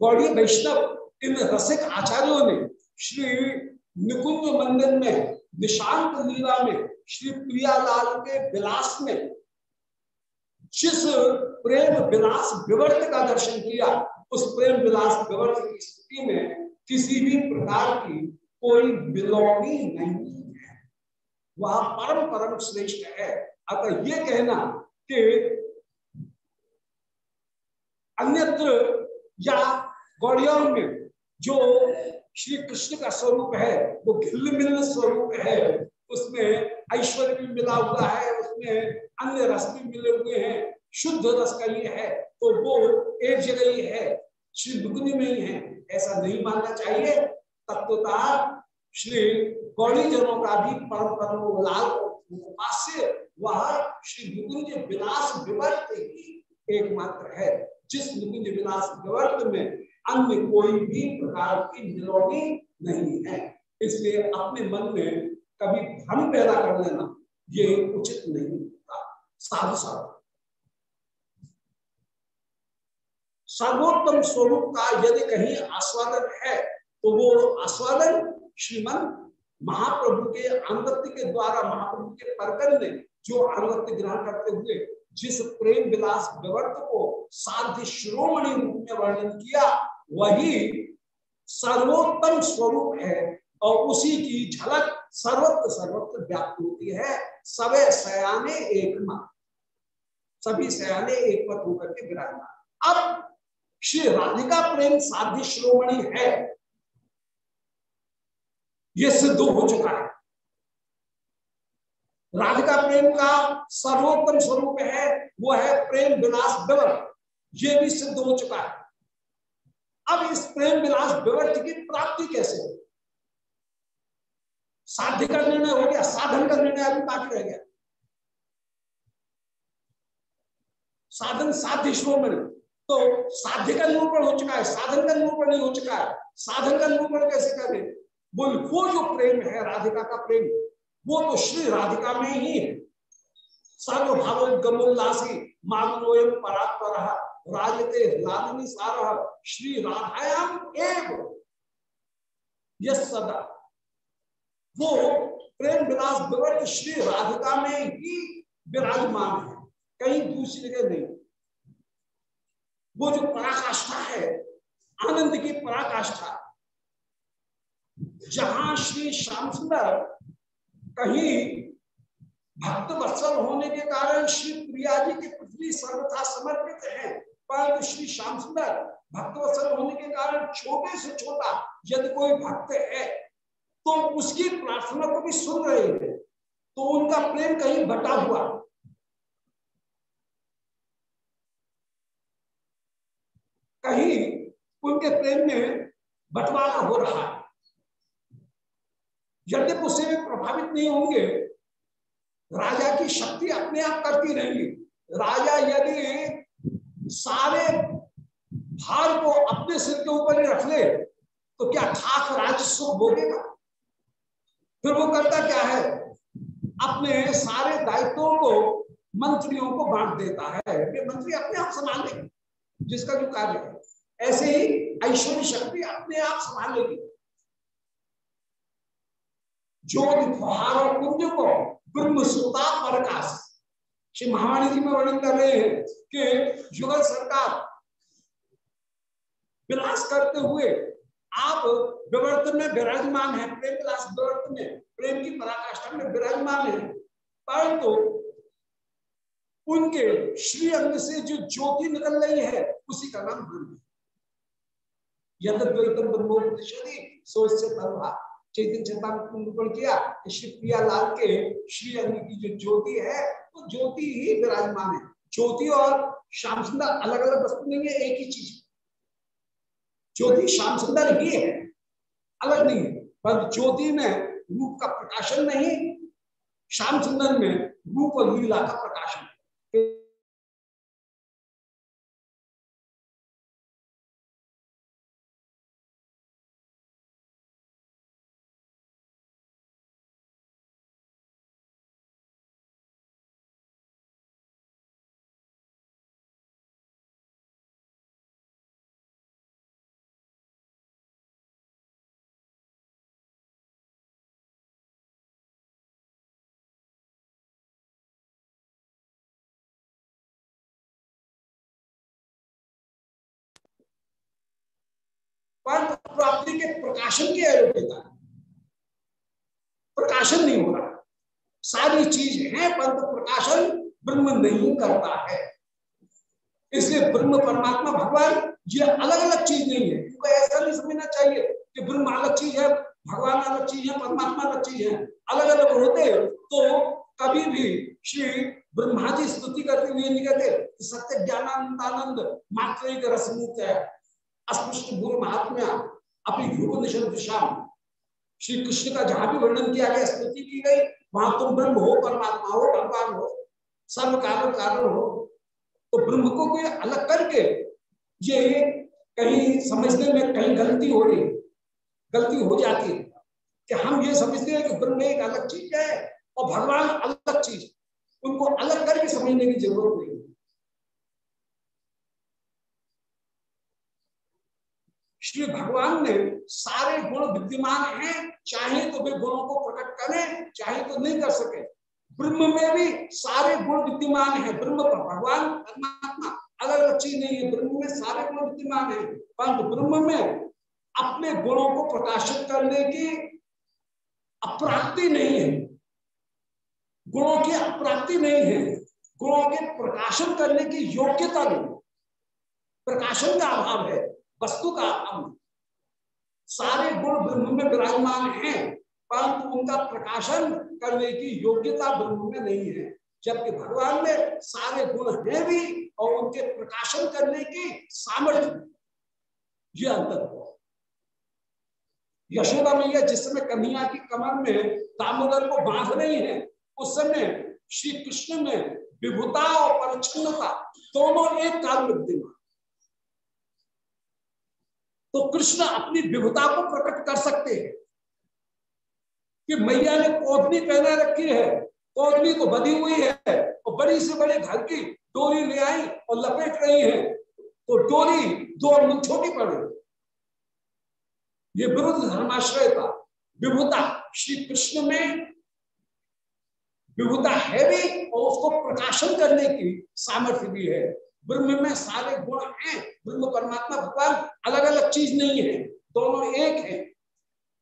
गौड़ी वैष्णव इन रसिक आचार्यों ने श्री निकुंज मंदिर में, निशांत लीला में, श्री प्रियालाल के विलास में, जिस प्रेम विलास विवर्त का दर्शन किया, उस प्रेम विलास विवर्त की स्थिति में किसी भी प्रकार की कोई बिलोंगी नहीं है। वह परम परम श्रेष्ठ है। अतः ये कहना कि अन्यत्र या गौड़ियों में जो श्री कृष्ण का स्वरूप है, वो घिल मिल स्वरूप है, उसमें ऐश्वर्य भी मिला हुआ है, उसमें अन्य रस भी मिले हुए हैं, शुद्ध रस का ये है तो वो एक जगह ही है, श्री दुग्नि में ही है, ऐसा नहीं मानना चाहिए। तत्वता श्री गौड़ी जनों का भी परम परम लाल उपास्य, वह श्री निकुंज विलास विवर्त ही एकमात्र है। जिस निकुंज विलास विवर्त में अन्य कोई भी प्रकार की मिलोनी नहीं है। इसलिए अपने मन में कभी भ्रम पैदा कर लेना, ये उचित नहीं होता। साधु साधु। सर्वोत्तम स्वरूप का यदि कहीं आस्वादन है तो वो आस्वादन श्रीमन महाप्रभु के अनुगत्य के द्वारा, महाप्रभु के परकन ने जो अनुगत्य ग्रहण करते हुए जिस प्रेम विलास विवर्त को साध्य शिरोमणि रूप में वर्णन किया, वही सर्वोत्तम स्वरूप है और उसी की झलक सर्वत्र सर्वत्र व्याप्त होती है। सवे सयाने एक सभी सयाने एक मत होकर के विराजमान। अब श्री राधिका प्रेम साध्य श्रोमणि है। यह सिद्ध हो चुका है। राधिका प्रेम का सर्वोत्तम स्वरूप है, वो है प्रेम विलास विवर्त ये भी सिद्ध हो चुका है। अब इस प्रेम विलास विवर्त की प्राप्ति कैसे हो? साध्य का निर्णय हो गया, साधन का निर्णय अभी बाकी रह गया। साधन साध्य श्रोमणि तो साध्य का निरूपण हो चुका है, साधन का निरूपण नहीं हो चुका है। साधन का निरूपण कैसे करें? बोल वो जो प्रेम है, राधिका का प्रेम, वो तो श्री राधिका में ही है। सर्वभाव गमोल्लासी मानोयम परात्पर, राजते लालनी सार, श्री राधायाम एव। यस सदा। वो प्रेम विलास विवर्त श्री राधिका में ही विराजमान है। कहीं दूसरी जगह नहीं। वो जो पराकाष्ठा है, आनंद की पराकाष्ठा जहाँ श्री श्याम सुंदर कहीं भक्त वत्सल होने के कारण श्री प्रिया जी के पृथ्वी सर्वथा समर्पित है, परंतु श्री श्याम सुंदर भक्त वत्सल होने के कारण छोटे से छोटा यदि कोई भक्त है तो उसकी प्रार्थना को भी सुन रहे हैं तो उनका प्रेम कहीं बटा हुआ। कहीं उनके प्रेम में बंटवारा हो रहा है। यदि उससे भी प्रभावित नहीं होंगे, राजा की शक्ति अपने आप करती रहेगी। राजा यदि सारे भार को अपने सिर के ऊपर ही रख ले तो क्या ठाक राजस्व भोगेगा? फिर वो करता क्या है? अपने सारे दायित्वों को, मंत्रियों को बांट देता है। वे मंत्री अपने आप संभाल लेंगे, जिसका जो कार्य है। ऐसे ही ऐश्वर्य शक्ति अपने आप संभाल लेगी। ज्योति फुहार कुंज को ब्रह्म सुता प्रकाश श्री महावाणी जी में वर्णन कर रहे हैं कि युगल सरकार विलास करते हुए आप विवर्तन में विराजमान है, प्रेम विलास विवर्तन में, प्रेम की पराकाष्ठा में विराजमान है। परंतु उनके श्री अंग से जो ज्योति निकल रही है, उसी का नाम ब्रह्म यद्वैतम ब्रह्मोपनिषदि सोच से चैतन्य चेतन निरूपण किया श्री प्रिया लाल के श्री अंग की जो ज्योति है तो ज्योति ही विराजमान है। ज्योति और श्याम सुंदर अलग अलग वस्तु नहीं है, एक ही चीज़। ज्योति श्याम सुंदर ही है, अलग नहीं है। पर ज्योति में रूप का प्रकाशन नहीं, श्याम सुंदर में रूप और लीला का प्रकाशन पर प्राप्ति के प्रकाशन की अयोग्यता प्रकाशन नहीं हो रहा। सारी चीज़ है, परंतु प्रकाशन ब्रह्म नहीं करता है। इसलिए ब्रह्म परमात्मा भगवान, ये अलग अलग चीज़ नहीं है। क्योंकि ऐसा नहीं समझना चाहिए कि ब्रह्म अलग चीज़ है, भगवान अलग चीज़ है, परमात्मा अलग चीज़ है। अलग अलग होते तो कभी भी श्री ब्रह्मा जी स्तुति करते हुए नहीं कहते सत्य ज्ञानानंदानंद मात्र एक रसमुक्त है। अस्पृष्ट गुरु महात्मा अपनी ध्रुव दिशा श्री कृष्ण का जहाँ भी वर्णन किया गया, स्तुति की गई, वहाँ तुम ब्रह्म हो, परमात्मा हो, भगवान हो, सर्व कारण कारण हो तो ब्रह्म को कोई अलग करके ये कहीं समझने में कहीं गलती हो रही, गलती हो जाती है कि हम ये समझते हैं कि ब्रह्म एक अलग चीज़ है और भगवान अलग चीज़ उनको अलग करके समझने की ज़रूरत नहीं। श्री भगवान ने सारे गुण विद्यमान हैं। चाहे तो वे गुणों को प्रकट करें, चाहे तो नहीं कर सके। ब्रह्म में भी सारे गुण विद्यमान है। ब्रह्म पर भगवान, परमात्मा अलग अलग चीज़ नहीं है। ब्रह्म में सारे गुण विद्यमान है। परंतु ब्रह्म में अपने गुणों को प्रकाशित करने की अप्राप्ति नहीं है। गुणों की अप्राप्ति नहीं है। गुणों के प्रकाशन करने की योग्यता नहीं प्रकाशन का अभाव है। वस्तु का अभाव सारे गुण ब्रह्म में विराजमान है, परंतु उनका प्रकाशन करने की योग्यता ब्रह्म में नहीं है। जबकि भगवान में सारे गुण हैं भी और उनके प्रकाशन करने की सामर्थ्य ये अंतर हुआ। यशोदा मैया जिस समय कन्हैया की कमर में दामोदर को बाँध रही है, उस समय श्री कृष्ण में विभुता और परिच्छिता दोनों एक काल विद्यमान। तो कृष्ण अपनी विभुता को प्रकट कर सकते हैं। कि मैया ने कोदनी पहने रखी है कोदनी तो बधी हुई है, और बड़ी से बड़े घर की डोरी ले आई और लपेट रही है। तो डोरी दो छोटी पड़। रही ये विरुद्ध धर्माश्रयता विभुता श्री कृष्ण में, विभुता है भी और उसको प्रकाशन करने की सामर्थ्य भी है। ब्रह्म में सारे गुण हैं। ब्रह्म परमात्मा भगवान अलग अलग चीज़ नहीं है। दोनों एक है,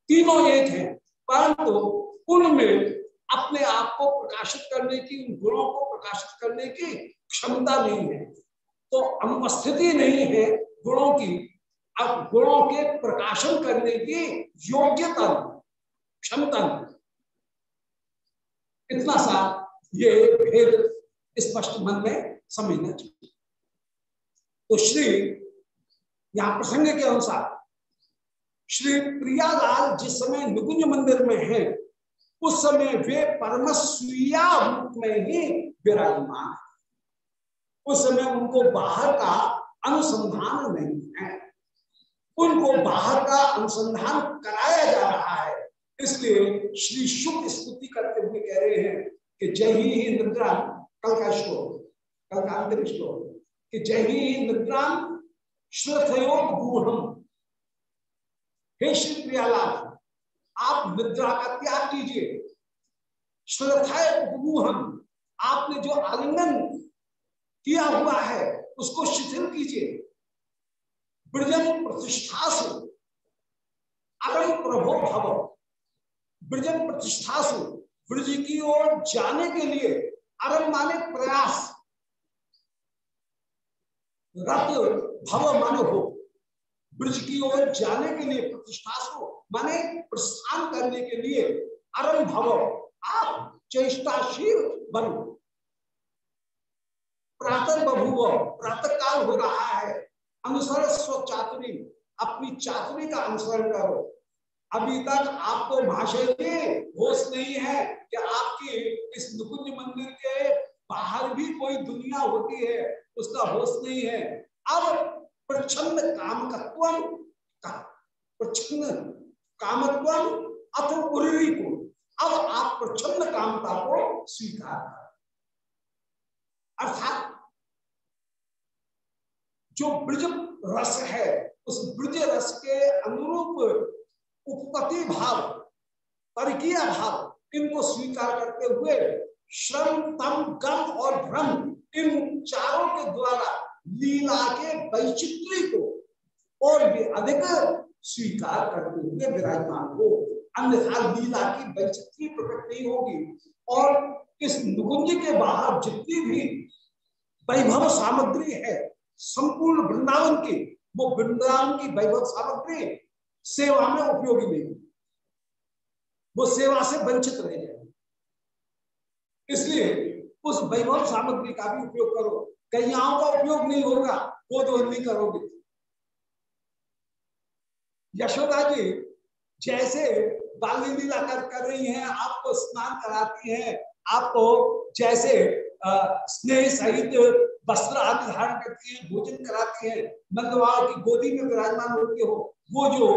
तीनों एक है। परंतु उनमें अपने आप को प्रकाशित करने की, उन गुणों को प्रकाशित करने की क्षमता नहीं है। तो अनुपस्थिति नहीं है गुणों की। अब गुणों के प्रकाशन करने की योग्यता, क्षमता इतना सा ये भेद स्पष्ट मन में समझना चाहिए। तो श्री यहाँ प्रसंग के अनुसार श्री प्रियालाल जिस समय निकुंज मंदिर में है, उस समय वे परम सुया रूप में ही विराजमान उस समय उनको बाहर का अनुसंधान नहीं है। उनको बाहर का अनुसंधान कराया जा रहा है। इसलिए श्री शुभ स्तुति करते हुए कह रहे हैं कि जय ही निद्रा कल का श्लोक, कल का अंतिम श्लोक। कि जय ही निद्रा श्रथयोगूढ़ हे श्री प्रियालाल आप निद्रा का त्याग कीजिए। आपने जो आलिंगन किया हुआ है, उसको शिथिल कीजिए। ब्रजन प्रतिष्ठा से अरम प्रभो भव। ब्रजन प्रतिष्ठा से ब्रज की ओर जाने के लिए अरम माने प्रयास। रत भव माने हो। ब्रज की ओर जाने के लिए प्रतिष्ठा से, माने प्रस्थान करने के लिए अरम भव, आप चेष्टाशील बनो। प्रातः बभुव प्रातः काल हो रहा है। अनुसर स्व चातुरी, अपनी चातुरी का अनुसरण करो। अभी तक आपको महाशय में होश नहीं है कि आपकी इस नुकुंज मंदिर के बाहर भी कोई दुनिया होती है। उसका होश नहीं है। अब प्रच्छन्न कामकत्व का प्रच्छन्न कामत्व अथवा उर्री को अब आप प्रच्छन्न कामता को स्वीकार कर। अर्थात जो ब्रज रस है, उस ब्रज रस के अनुरूप उपपति भाव, परकीय भाव, इनको स्वीकार करते हुए श्रम, तम, गम और भ्रम इन चारों के द्वारा लीला के वैचित्री को और भी अधिक स्वीकार करते हुए विराजमान हो। अन्यथा लीला की वैचित्री प्रकट नहीं होगी। और इस नुकुंज के बाहर जितनी भी वैभव सामग्री है, संपूर्ण वृंदावन की, वो वृंदावन की वैभव सामग्री सेवा में उपयोगी नहीं वो सेवा से वंचित रह जाएगी। इसलिए उस वैभव सामग्री का भी उपयोग करो। कन्याओं का उपयोग नहीं होगा वो नहीं करोगे। यशोदा जी जैसे बाली लीला कर, कर रही हैं आपको स्नान कराती हैं आपको जैसे स्नेह सहित वस्त्र आदि धारण करती है भोजन कराती है नंदवाल की गोदी में विराजमान होती हो वो जो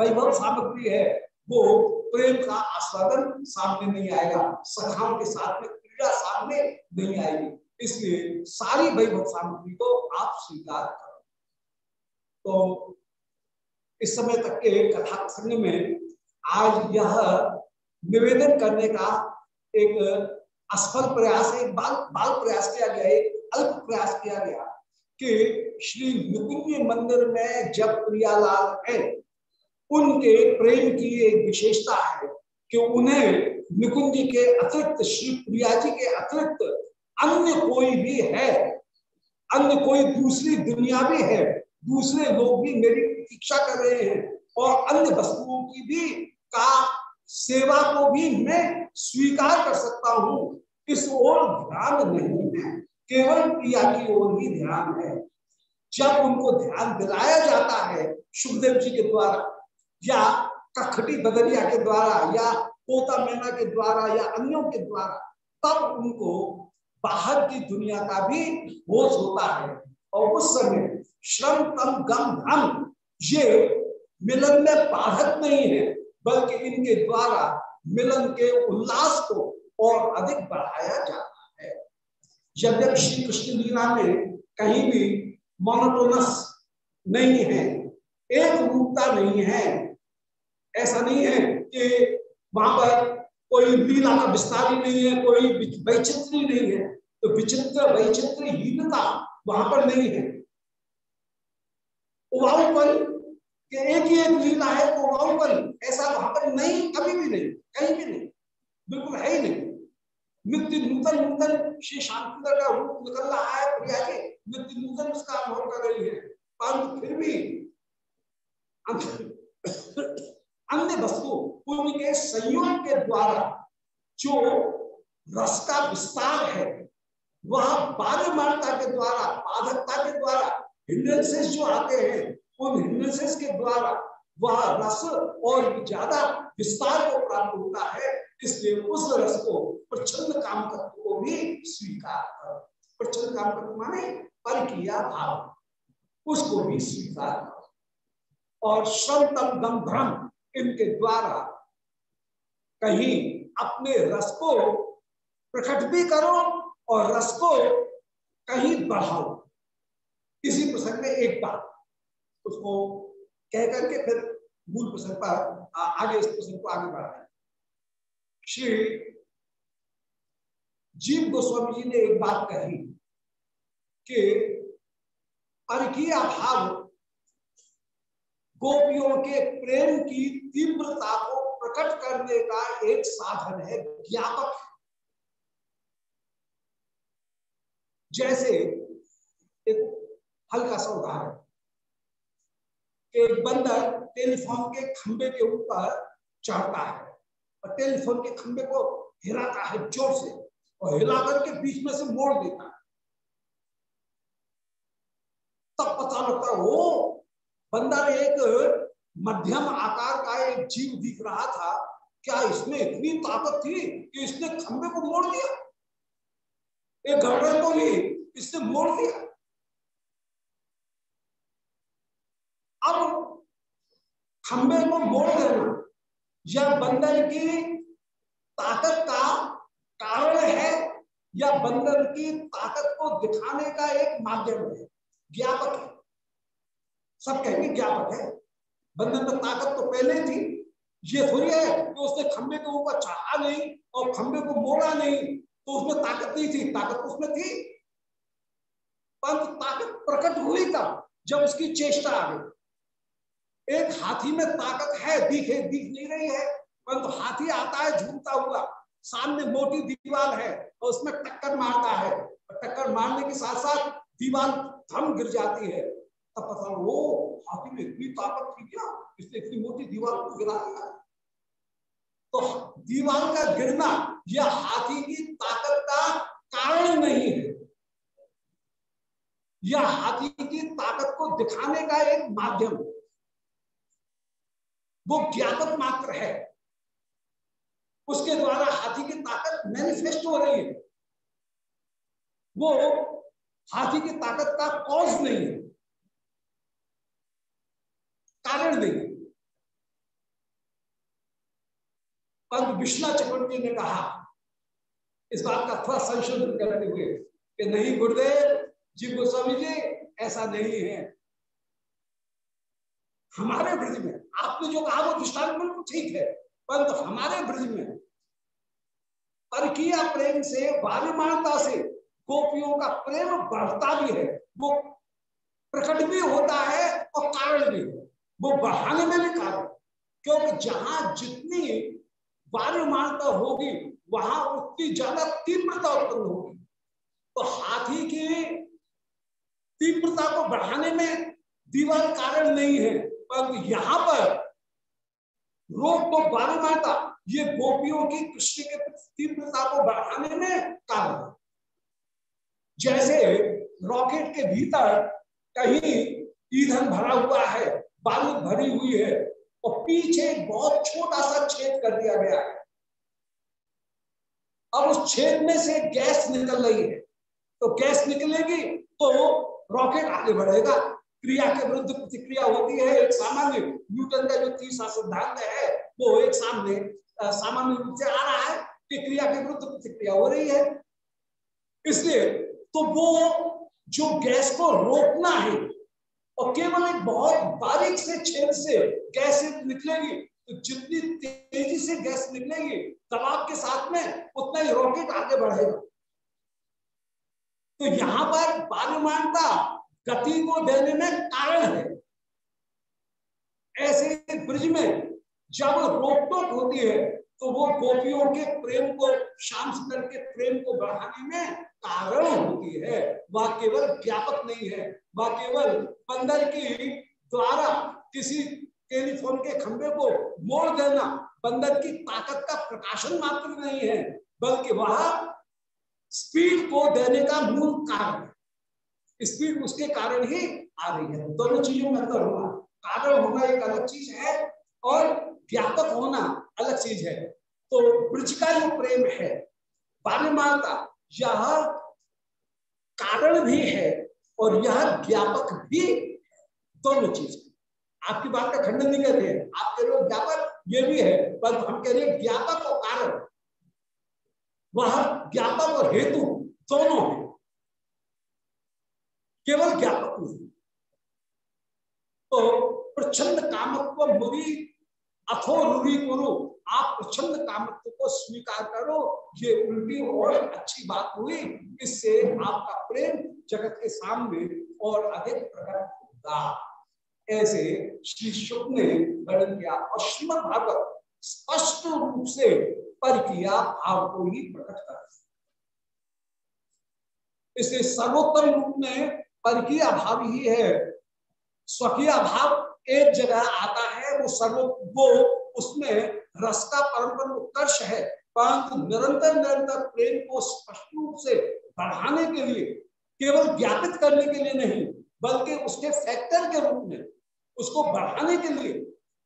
वैभव सामग्री है वो प्रेम का आस्वादन सामने नहीं आएगा। सखाओं के साथ में क्रीड़ा सामने नहीं आएगी। इसलिए सारी वैभव सामग्री को आप स्वीकार करो। तो इस समय तक के कथा प्रसंग में आज यह निवेदन करने का एक असफल प्रयास, एक बाल बाल प्रयास किया गया, एक अल्प प्रयास किया गया कि श्री नुकुंज मंदिर में जब प्रियालाल है, उनके प्रेम की एक विशेषता है कि उन्हें निकुंज के अतिरिक्त, श्री प्रिया जी के अतिरिक्त अन्य कोई भी है, अन्य कोई दूसरी दुनिया भी है, दूसरे लोग भी मेरी प्रतीक्षा कर रहे हैं और अन्य वस्तुओं की भी का सेवा को भी मैं स्वीकार कर सकता हूँ। इस ओर ध्यान नहीं है, केवल प्रिया की ओर ही ध्यान है। जब उनको ध्यान दिलाया जाता है सुखदेव जी के द्वारा या कखटी बदरिया के द्वारा या पोता मैना के द्वारा या अन्यों के द्वारा, तब उनको बाहर की दुनिया का भी होश होता है। और उस समय श्रम तम गम धम, ये मिलन में बाधक नहीं है, बल्कि इनके द्वारा मिलन के उल्लास को और अधिक बढ़ाया जाता है। जब श्री कृष्ण लीला में कहीं भी मोनोटोनस नहीं है, एक रूपता नहीं है। ऐसा नहीं है कि वहाँ पर कोई लीला का विस्तार ही नहीं है, कोई वैचित्र नहीं है तो विचित्र वैचित्र हीनता वहाँ पर नहीं है। उबाऊपन कि एक ही एक लीला है तो उबाऊपन ऐसा वहाँ पर नहीं कभी भी नहीं, कहीं भी नहीं, बिल्कुल है ही नहीं। नित्य नूतन नूतन श्री शांति का रूप निकल रहा है प्रिया के नित्य नूतन उसका अनुभव कर रही है। परंतु फिर भी अन्य वस्तु उनके संयोग के द्वारा जो रस का विस्तार है, वह बाध्यमानता के द्वारा, बाधकता के द्वारा हिंड्रेंसेस जो आते हैं, उन हिंड्रेंसेस के द्वारा वह रस और ज़्यादा विस्तार को प्राप्त होता है, इसलिए उस रस को प्रचंड काम को भी स्वीकार कर, प्रचंड काम माने पर किया भाव, उसको भी स्वीकार करो। और श्रम तम गम भ्रम इनके द्वारा कहीं अपने रस को प्रकट भी करो और रस को कहीं बढ़ाओ। इसी प्रसंग में एक बात उसको कह करके फिर मूल प्रसंग पर आगे इस प्रसंग को आगे बढ़ाए श्री जीव गोस्वामी जी ने एक बात कही कि अर्घीय भाव गोपियों के प्रेम की तीव्रता को प्रकट करने का एक साधन है, ज्ञापक। जैसे एक हल्का सा उदाहरण। एक बंदर टेलीफोन के खंबे के ऊपर चढ़ता है और टेलीफोन के खंबे को हिलाता है ज़ोर से और हिला करके बीच में से मोड़ देता है। तब पता लगता है वो बंदर एक मध्यम आकार का एक जीव दिख रहा था। क्या इसमें इतनी ताकत थी कि इसने खंबे को मोड़ दिया? एक गड़बड़ को ही इसने मोड़ दिया। अब खंबे को मोड़ देना, यह बंदर की ताकत का कारण है, या बंदर की ताकत को दिखाने का एक माध्यम है? ज्ञापक है। सब कहेंगे ज्ञापक है। बंधन में ताकत तो पहले थी। ये थोड़ी है कि उसने खंबे के ऊपर चढ़ा नहीं और खंबे को मोड़ा नहीं तो उसमें ताकत नहीं थी। ताकत उसमें थी। पर ताकत प्रकट हुई तब, जब उसकी चेष्टा आ गई। एक हाथी में ताकत है, दिखे, दिख नहीं रही है, परंतु हाथी आता है, झूमता हुआ। सामने मोटी दीवार है और उसमें टक्कर मारता है। टक्कर मारने के साथ साथ दीवार थम गिर जाती है। वो हाथी में इतनी ताकत थी क्या? इसने इतनी मोटी दीवार को गिरा दिया? तो दीवार का गिरना यह हाथी की ताकत का कारण नहीं है। यह हाथी की ताकत को दिखाने का एक माध्यम वो ज्ञापक मात्र है। उसके द्वारा हाथी की ताकत मैनिफेस्ट हो रही है। वो हाथी की ताकत का कॉज नहीं है। कारण नहीं परंतु विष्णु चक्रवर्ती ने कहा, इस बात का थोड़ा संशोधन करते हुए कि नहीं गुरुदेव, जी गोस्वामी जी, ऐसा नहीं है। हमारे ब्रज में, आपने जो कहा वो दृष्टान बिल्कुल ठीक है, परंतु हमारे ब्रज में परकिया प्रेम से वायुमानता से, गोपियों का प्रेम बढ़ता भी है, वो प्रकट भी होता है और कारण भी वो बढ़ाने में भी कारण क्योंकि जहाँ जितनी वायुमानता होगी, वहाँ उतनी ज़्यादा तीव्रता उत्पन्न होगी। तो हाथी की तीव्रता को बढ़ाने में दीवार कारण नहीं है, परंतु यहाँ पर रोग तो वायुमानता, ये गोपियों की कृष्ण के तीव्रता को बढ़ाने में कारण जैसे रॉकेट के भीतर कहीं ईंधन भरा हुआ है बारूद भरी हुई है और पीछे बहुत छोटा सा छेद कर दिया गया है। अब उस छेद में से गैस निकल रही है। तो गैस निकलेगी तो रॉकेट आगे बढ़ेगा। क्रिया के विरुद्ध प्रतिक्रिया होती है। एक सामान्य न्यूटन का जो तीसरा सिद्धांत है, वो एक सामने सामान्य रूप से आ रहा है कि क्रिया के विरुद्ध प्रतिक्रिया हो रही है। इसलिए तो वो जो गैस को रोकना है और केवल एक बहुत बारीक से छेद से गैस निकलेगी तो जितनी तेज़ी से गैस निकलेगी दबाव के साथ में उतना ही रॉकेट आगे बढ़ेगा। तो यहाँ पर वायुमानता गति को देने में कारण है। ऐसे ब्रिज में जब रोक टोक होती है तो वो गोपियों के प्रेम को शांत करके प्रेम को बढ़ाने में कारण होती है। वह केवल ज्ञापक नहीं है, वह केवल बंदर की द्वारा किसी टेलीफोन के खंभे को मोड़ देना, बंदर की ताकत का प्रकाशन मात्र नहीं है, बल्कि वह स्पीड को देने का मूल कारण है। स्पीड उसके कारण ही आ रही है। दोनों चीज़ों में अंतर होगा। कारण होना एक अलग चीज़ है और व्यापक होना अलग चीज़ है। तो ब्रज का जो प्रेम है बाल्यमाता यह कारण भी है और यह व्यापक भी दोनों चीज़। आपकी बात का खंडन नहीं कहते हैं। आप कह रहे हो व्यापक, ये भी है पर हम कह रहे हैं व्यापक और कारण। वह ज्ञापक और हेतु दोनों है। केवल ज्ञापक नहीं। तो प्रचंड कामत्व मुरी, अथो रूढ़ी करो आप प्रचंड कामत्व को स्वीकार करो। ये उल्टी और अच्छी बात हुई। इससे आपका प्रेम जगत के सामने और अधिक प्रकट होगा। ऐसे श्री शुभ ने वर्णन किया और श्रीमद भागवत स्पष्ट रूप से पर किया भाव को ही प्रकट कर इसलिए सर्वोत्तम रूप में पर की अभाव ही है। स्वकीय अभाव एक जगह आता है, वो सर्व वो उसमें रस का परम उत्कर्ष है। परंतु निरंतर निरंतर प्रेम को स्पष्ट रूप से बढ़ाने के लिए, केवल ज्ञापित करने के लिए नहीं, बल्कि उसके फैक्टर के रूप में, उसको बढ़ाने के लिए,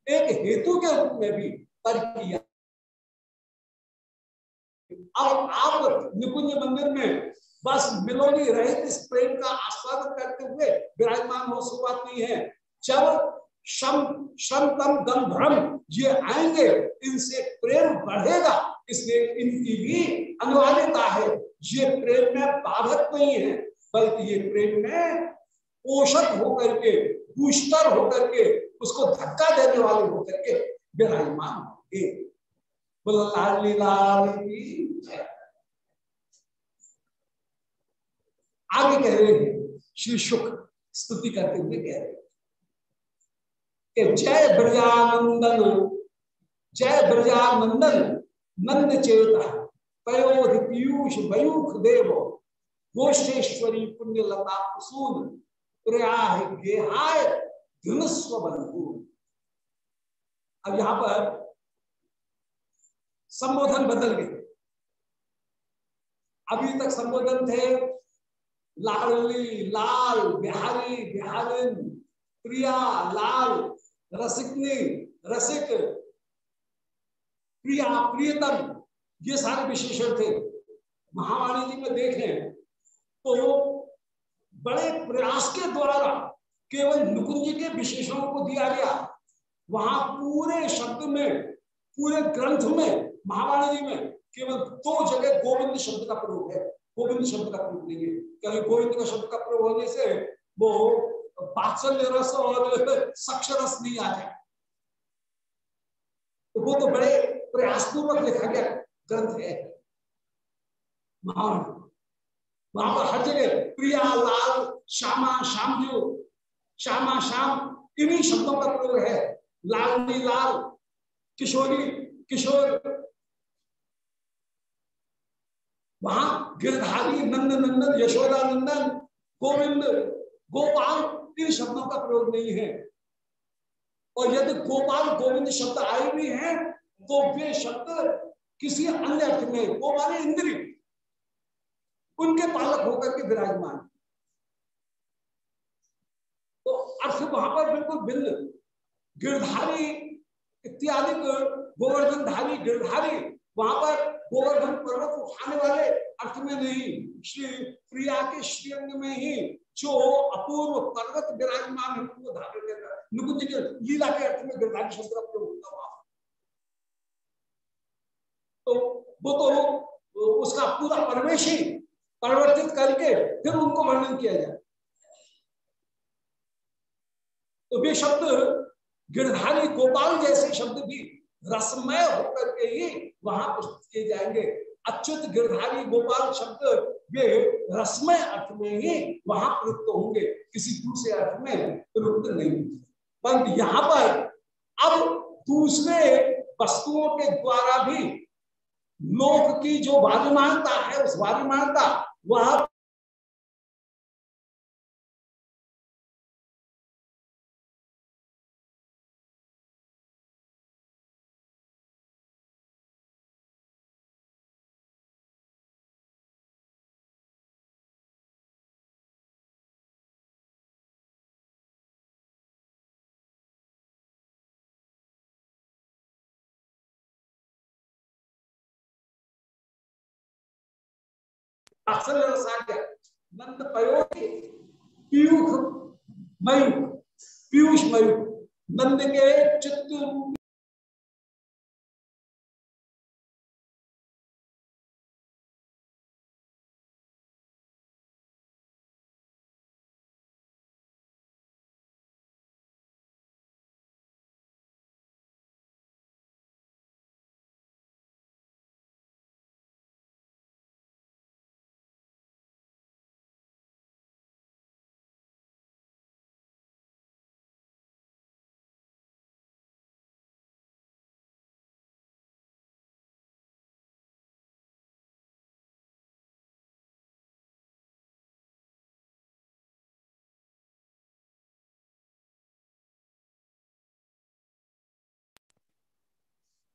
एक हेतु के रूप में भी पर किया। अब आप निकुंज मंदिर में बस मिलोनी रहित इस प्रेम का आस्वादन करते हुए विराजमान हो शुरुआत नहीं है। जब श्रम श्रम तम दम भ्रम ये आएँगे, इनसे प्रेम बढ़ेगा, इसलिए इनकी भी अनिवार्यता है। ये प्रेम में बाधक नहीं है, बल्कि ये प्रेम में पोषक होकर के, बूस्टर होकर के, उसको धक्का देने वाले होकर के विराजमान होंगे। आगे कह रहे हैं, श्री शुक्र स्तुति करते हुए कह रहे हैं। कि जय ब्रजानंदन जय ब्रजानंदन, नंद चेता पयोधि पीयूष मयूख देव, गोष्ठेश्वरी पुण्यलता प्रसून प्रयाह गेहाय बंधु अब यहाँ पर संबोधन बदल गए। अभी तक संबोधन थे लाडली, लाल, बिहारी, बिहारिन, प्रिया, लाल रसिकनी रसिक। प्रिया, प्रियतम, ये सारे विशेषण थे। महावाणी जी में देखें तो बड़े प्रयास के द्वारा केवल नुकुंज के विशेषणों को दिया गया। वहाँ पूरे शब्द में, पूरे ग्रंथ में, महावाणी जी में केवल दो जगह गोविंद शब्द का प्रयोग है। गोविंद शब्द का प्रयोग नहीं है। क्योंकि गोविंद का शब्द का प्रयोग होने से वो बात्सल्य रस और सक्षरस नहीं आ जाए। तो वो तो बड़े प्रयासपूर्वक लिखा गया ग्रंथ है। महान। वहाँ पर हर जगह प्रिया, लाल, श्यामा श्याम जो श्यामा, श्याम, इन्हीं शब्दों का प्रयोग है। लाल लाल, किशोरी, किशोर। वहाँ गिरधारी नंद नंदन, यशोदा नंदन, गोविंद, गोपाल इन शब्दों का प्रयोग नहीं है। और यदि गोपाल गोविंद शब्द आए भी हैं तो वे शब्द किसी अन्य अर्थ में गोपाल इंद्री उनके पालक होकर के विराजमान तो अर्थ वहाँ पर बिल्कुल भिन्न। गिरधारी इत्यादि गोवर्धनधारी गिरधारी वहाँ पर गोवर्धन पर्वत उठाने वाले अर्थ में नहीं। श्री प्रिया के श्रीअंग में ही जो अपूर्व पर्वत विराजमान है उनको धारण कर नुकुंज के लीला के अर्थ में गिरधारी शब्द का तो वो तो उसका पूरा परवेश ही परिवर्तित करके फिर उनको वर्णन किया जाए। तो वे शब्द गिरधारी गोपाल जैसे शब्द भी रसमय होकर के ही वहाँ प्रस्तुत किए जाएँगे। अच्युत गिरधारी गोपाल शब्द वे रसमय अर्थ में ही वहाँ प्रयुक्त होंगे। किसी दूसरे अर्थ में प्रयुक्त नहीं परंतु यहाँ पर अब दूसरे वस्तुओं के द्वारा भी लोक की जो वायुमानता है, उस वायुमानता वह नंद पीयूष मयू पीयूष नंद के चित्त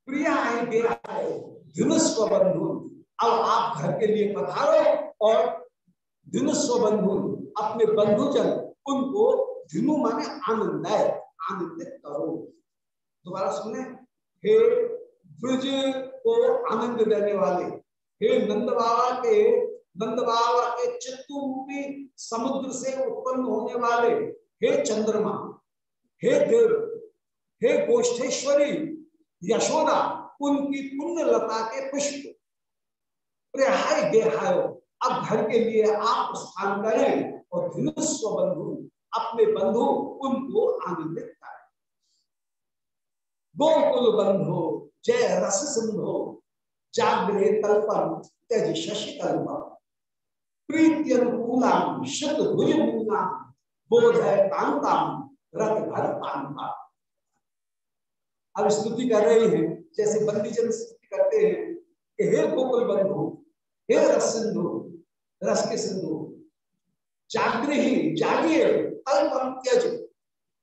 प्रिया आएँगे धनुष्व बंधु अब आप घर के लिए पधारो और धनुष्व बंधु अपने बंधुजन, उनको धनु माने आनंद आनंदित करो। दोबारा सुने हे ब्रज को आनंद देने वाले, हे नंद बाबा के नंद बाबा के चित्तू रूपी समुद्र से उत्पन्न होने वाले, हे चंद्रमा, हे देव, हे गोष्ठेश्वरी यशोदा, उनकी पुण्य लता के पुष्प। प्रहाय, देहायो, अब घर के लिए आप स्थान करें और धनुष्व बंधु, अपने बंधु उनको आनंदित करें। गोकुल बंधु, जय रस सिंधु, जागृह कल्पम त्यज शशि कल्प प्रीति अनुकूलाम शुद्ध भुजमूला बोध है कांताम रथ भर पांता अब स्तुति कर रहे हैं, जैसे बंदी जन स्तुति करते हैं कि हे गोकुल बंधु, हे रस सिंधु, रस के सिंधु जागृही जागिए, कल्प त्यज,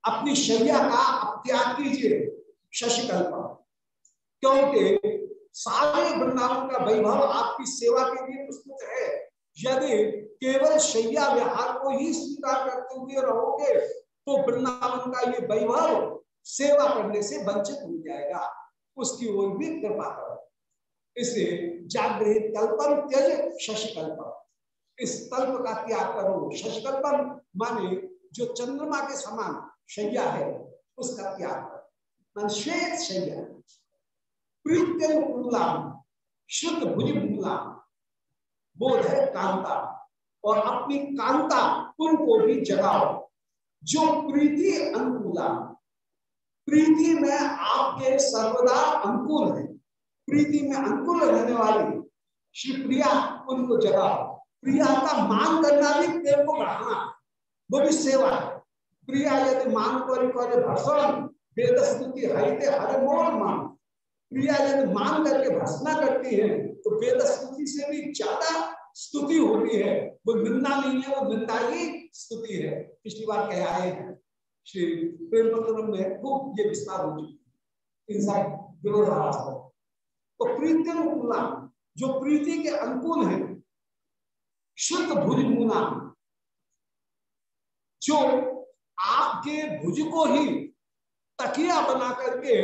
अपनी शैया का त्याग कीजिए, शशिकल्प। क्योंकि सारे वृंदावन का वैभव आपकी सेवा के लिए प्रस्तुत है। यदि केवल शैया विहार को ही स्वीकार करते हुए रहोगे तो वृंदावन का ये वैभव सेवा करने से वंचित हो जाएगा। उसकी ओर भी कृपा करो। इसलिए जागृत कल्पम त्यज शशिकल्पम इस कल्प का त्याग करो। शशिकल्पम माने जो चंद्रमा के समान शैया है, उसका त्याग करो। श्वेत शैया। प्रीत्य मूलाम शुद्ध भुज बोध है कांता। और अपनी कांता उनको भी जगाओ। जो प्रीति अनुकूला प्रीति में आपके सर्वदा अनुकूल है। प्रीति में अनुकूल रहने वाली श्री प्रिया उनको जगाओ प्रिया का मान करना भी प्रेम को बढ़ाना। वो भी सेवा। है प्रिया यदि मान कर भर्षण वेद स्तुति हरिते हर मोल मान। प्रिया यदि मान करके भर्सना करती है तो वेद स्तुति से भी ज़्यादा स्तुति होती है। वो निंदा नहीं है, वो निंदा ही स्तुति है। पिछली बार कह आए हैं श्री प्रेम में खूब ये विस्तार हो चुकी विरोधाभास तो प्रीति जो प्रीति के अनुकूल है, शुद्ध भुज मुना जो आपके भुज को ही तकिया बना करके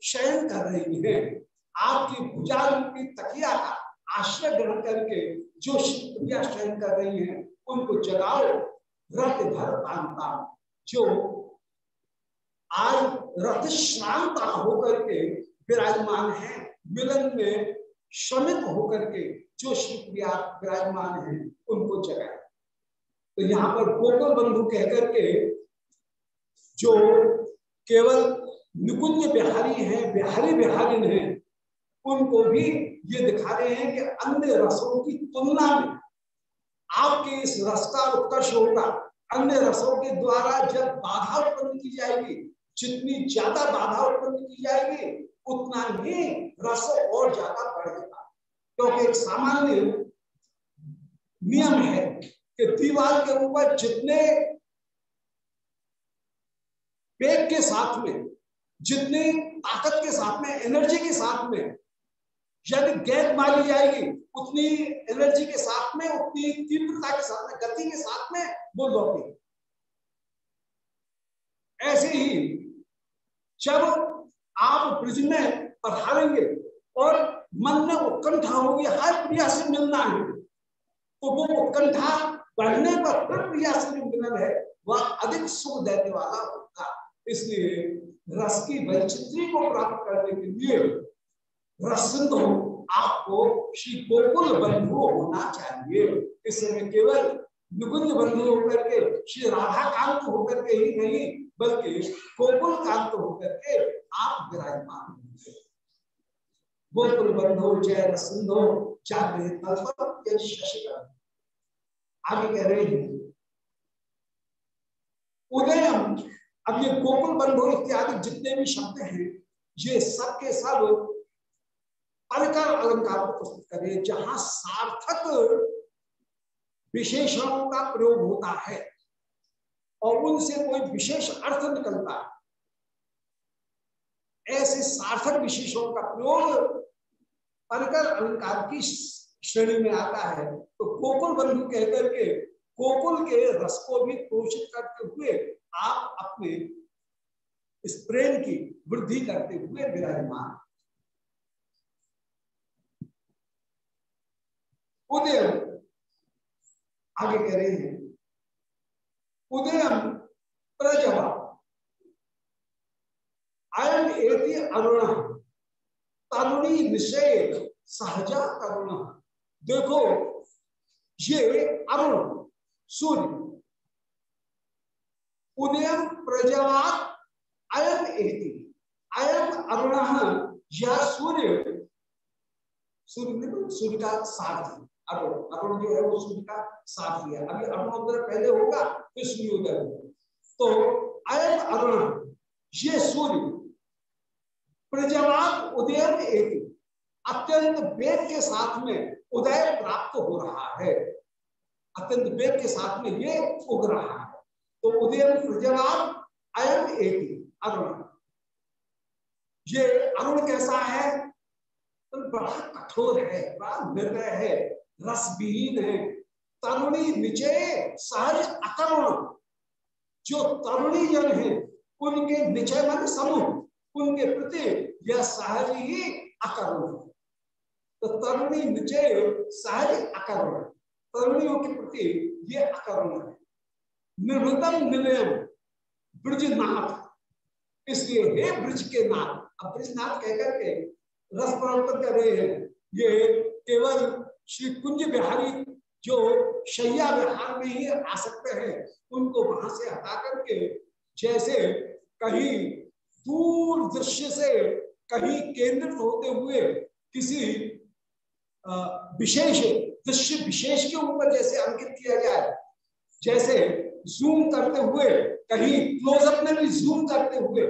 शयन कर रही है, आपकी भुजा की तकिया का आश्रय ग्रहण करके जो शयन कर रही है, उनको जगाओ रथ भर जो आज रथ श्रांता होकर के विराजमान है। मिलन में श्रमित होकर के जो श्री विराजमान है, उनको जगाए। तो यहाँ पर गोकुल बंधु कहकर के जो केवल निकुंज बिहारी हैं, बिहारी बिहारी हैं, उनको भी ये दिखा रहे हैं कि अन्य रसों की तुलना में आपके इस रस का उत्कर्ष होगा। अन्य रसों के द्वारा जब बाधा उत्पन्न की जाएगी जितनी ज़्यादा बाधा उत्पन्न की जाएगी, उतना ही रस और ज़्यादा बढ़ बढ़ेगा। क्योंकि एक सामान्य नियम है कि दीवार के ऊपर जितने पेट के साथ में, जितनी ताकत के साथ में एनर्जी के साथ में यदि गैद मारी जाएगी, उतनी एनर्जी के साथ में, उतनी तीव्रता के साथ में, गति के साथ में वो लौटे ऐसे ही जब आप ब्रिज में पधारेंगे और मन में उत्कंठा होगी, हर प्रिया से मिलना है तो वो उत्कंठा बढ़ने पर फिर प्रिया से जो मिलन है, वह अधिक सुख देने वाला होगा। इसलिए रस की वैचित्री को प्राप्त करने के लिए रसिंद हो, आपको श्री गोकुल बंधु होना चाहिए। इस समय केवल निकुंज बंधु होकर के, श्री राधा कांत होकर के ही नहीं बल्कि गोकुल कांत होकर के आप विराजमान गोकुल बंधु शशिकर आगे कह रहे हैं, उदयम, अब ये गोकुल बंधु इत्यादि जितने भी शब्द हैं, ये सब के सब अलकार अलंकार को प्रस्तुत करें जहाँ सार्थक विशेषणों का प्रयोग होता है। और उनसे कोई विशेष अर्थ निकलता है। ऐसे सार्थक विशेषों का प्रयोग अलकर अलंकार की श्रेणी में आता है। तो कोकुल बंधु कहकर के, कोकुल के रस को भी पोषित करते हुए आप अपने इस प्रेम की वृद्धि करते हुए विराजमान। उदय आगे कह रहे हैं। उदयम प्रजवा। अयम एति अरुण। तरुणी निषेध सहजा करुण देखो, ये अरुण, सूर्य। उदयम प्रजवात अयम एति। अयम अरुण यह सूर्य। सूर्य सूर्य का साथ अरुण अरुण जो है वो सूर्य का साथ लिया अभी अरुणोदय पहले होगा, फिर सूर्योदय होगा। तो अयम अरुण, ये सूर्य प्रजवात उदय एक अत्यंत वेद के साथ में उदय प्राप्त हो रहा है। अत्यंत वेद के साथ में ये उग रहा है। तो उदय प्रजवात अयम एक अरुण। ये अरुण कैसा है? तो बड़ा कठोर है, बड़ा निर्णय है। रसविहीन है तरुणी निचे सहज अकरुण। जो तरुणी जन है, उनके निचय मन समूह, उनके प्रति यह सहज ही अकरुण है। तो तरुणी निचय सहज अकरुण, तरुणियों के प्रति ये अकरुण है। निर्भतम निलयम ब्रजनाथ इसलिए हे ब्रज के नाथ, अब ब्रजनाथ कहकर के रस प्रवर्तन कर रहे हैं। ये केवल श्री कुंज बिहारी जो शैया विहार में ही आ सकते हैं, उनको वहाँ से हटा करके जैसे कहीं दूर दृश्य से कहीं केंद्रित होते हुए किसी विशेष दृश्य विशेष के ऊपर जैसे अंकित किया जाए जैसे जूम करते हुए, कहीं क्लोजअप में भी जूम करते हुए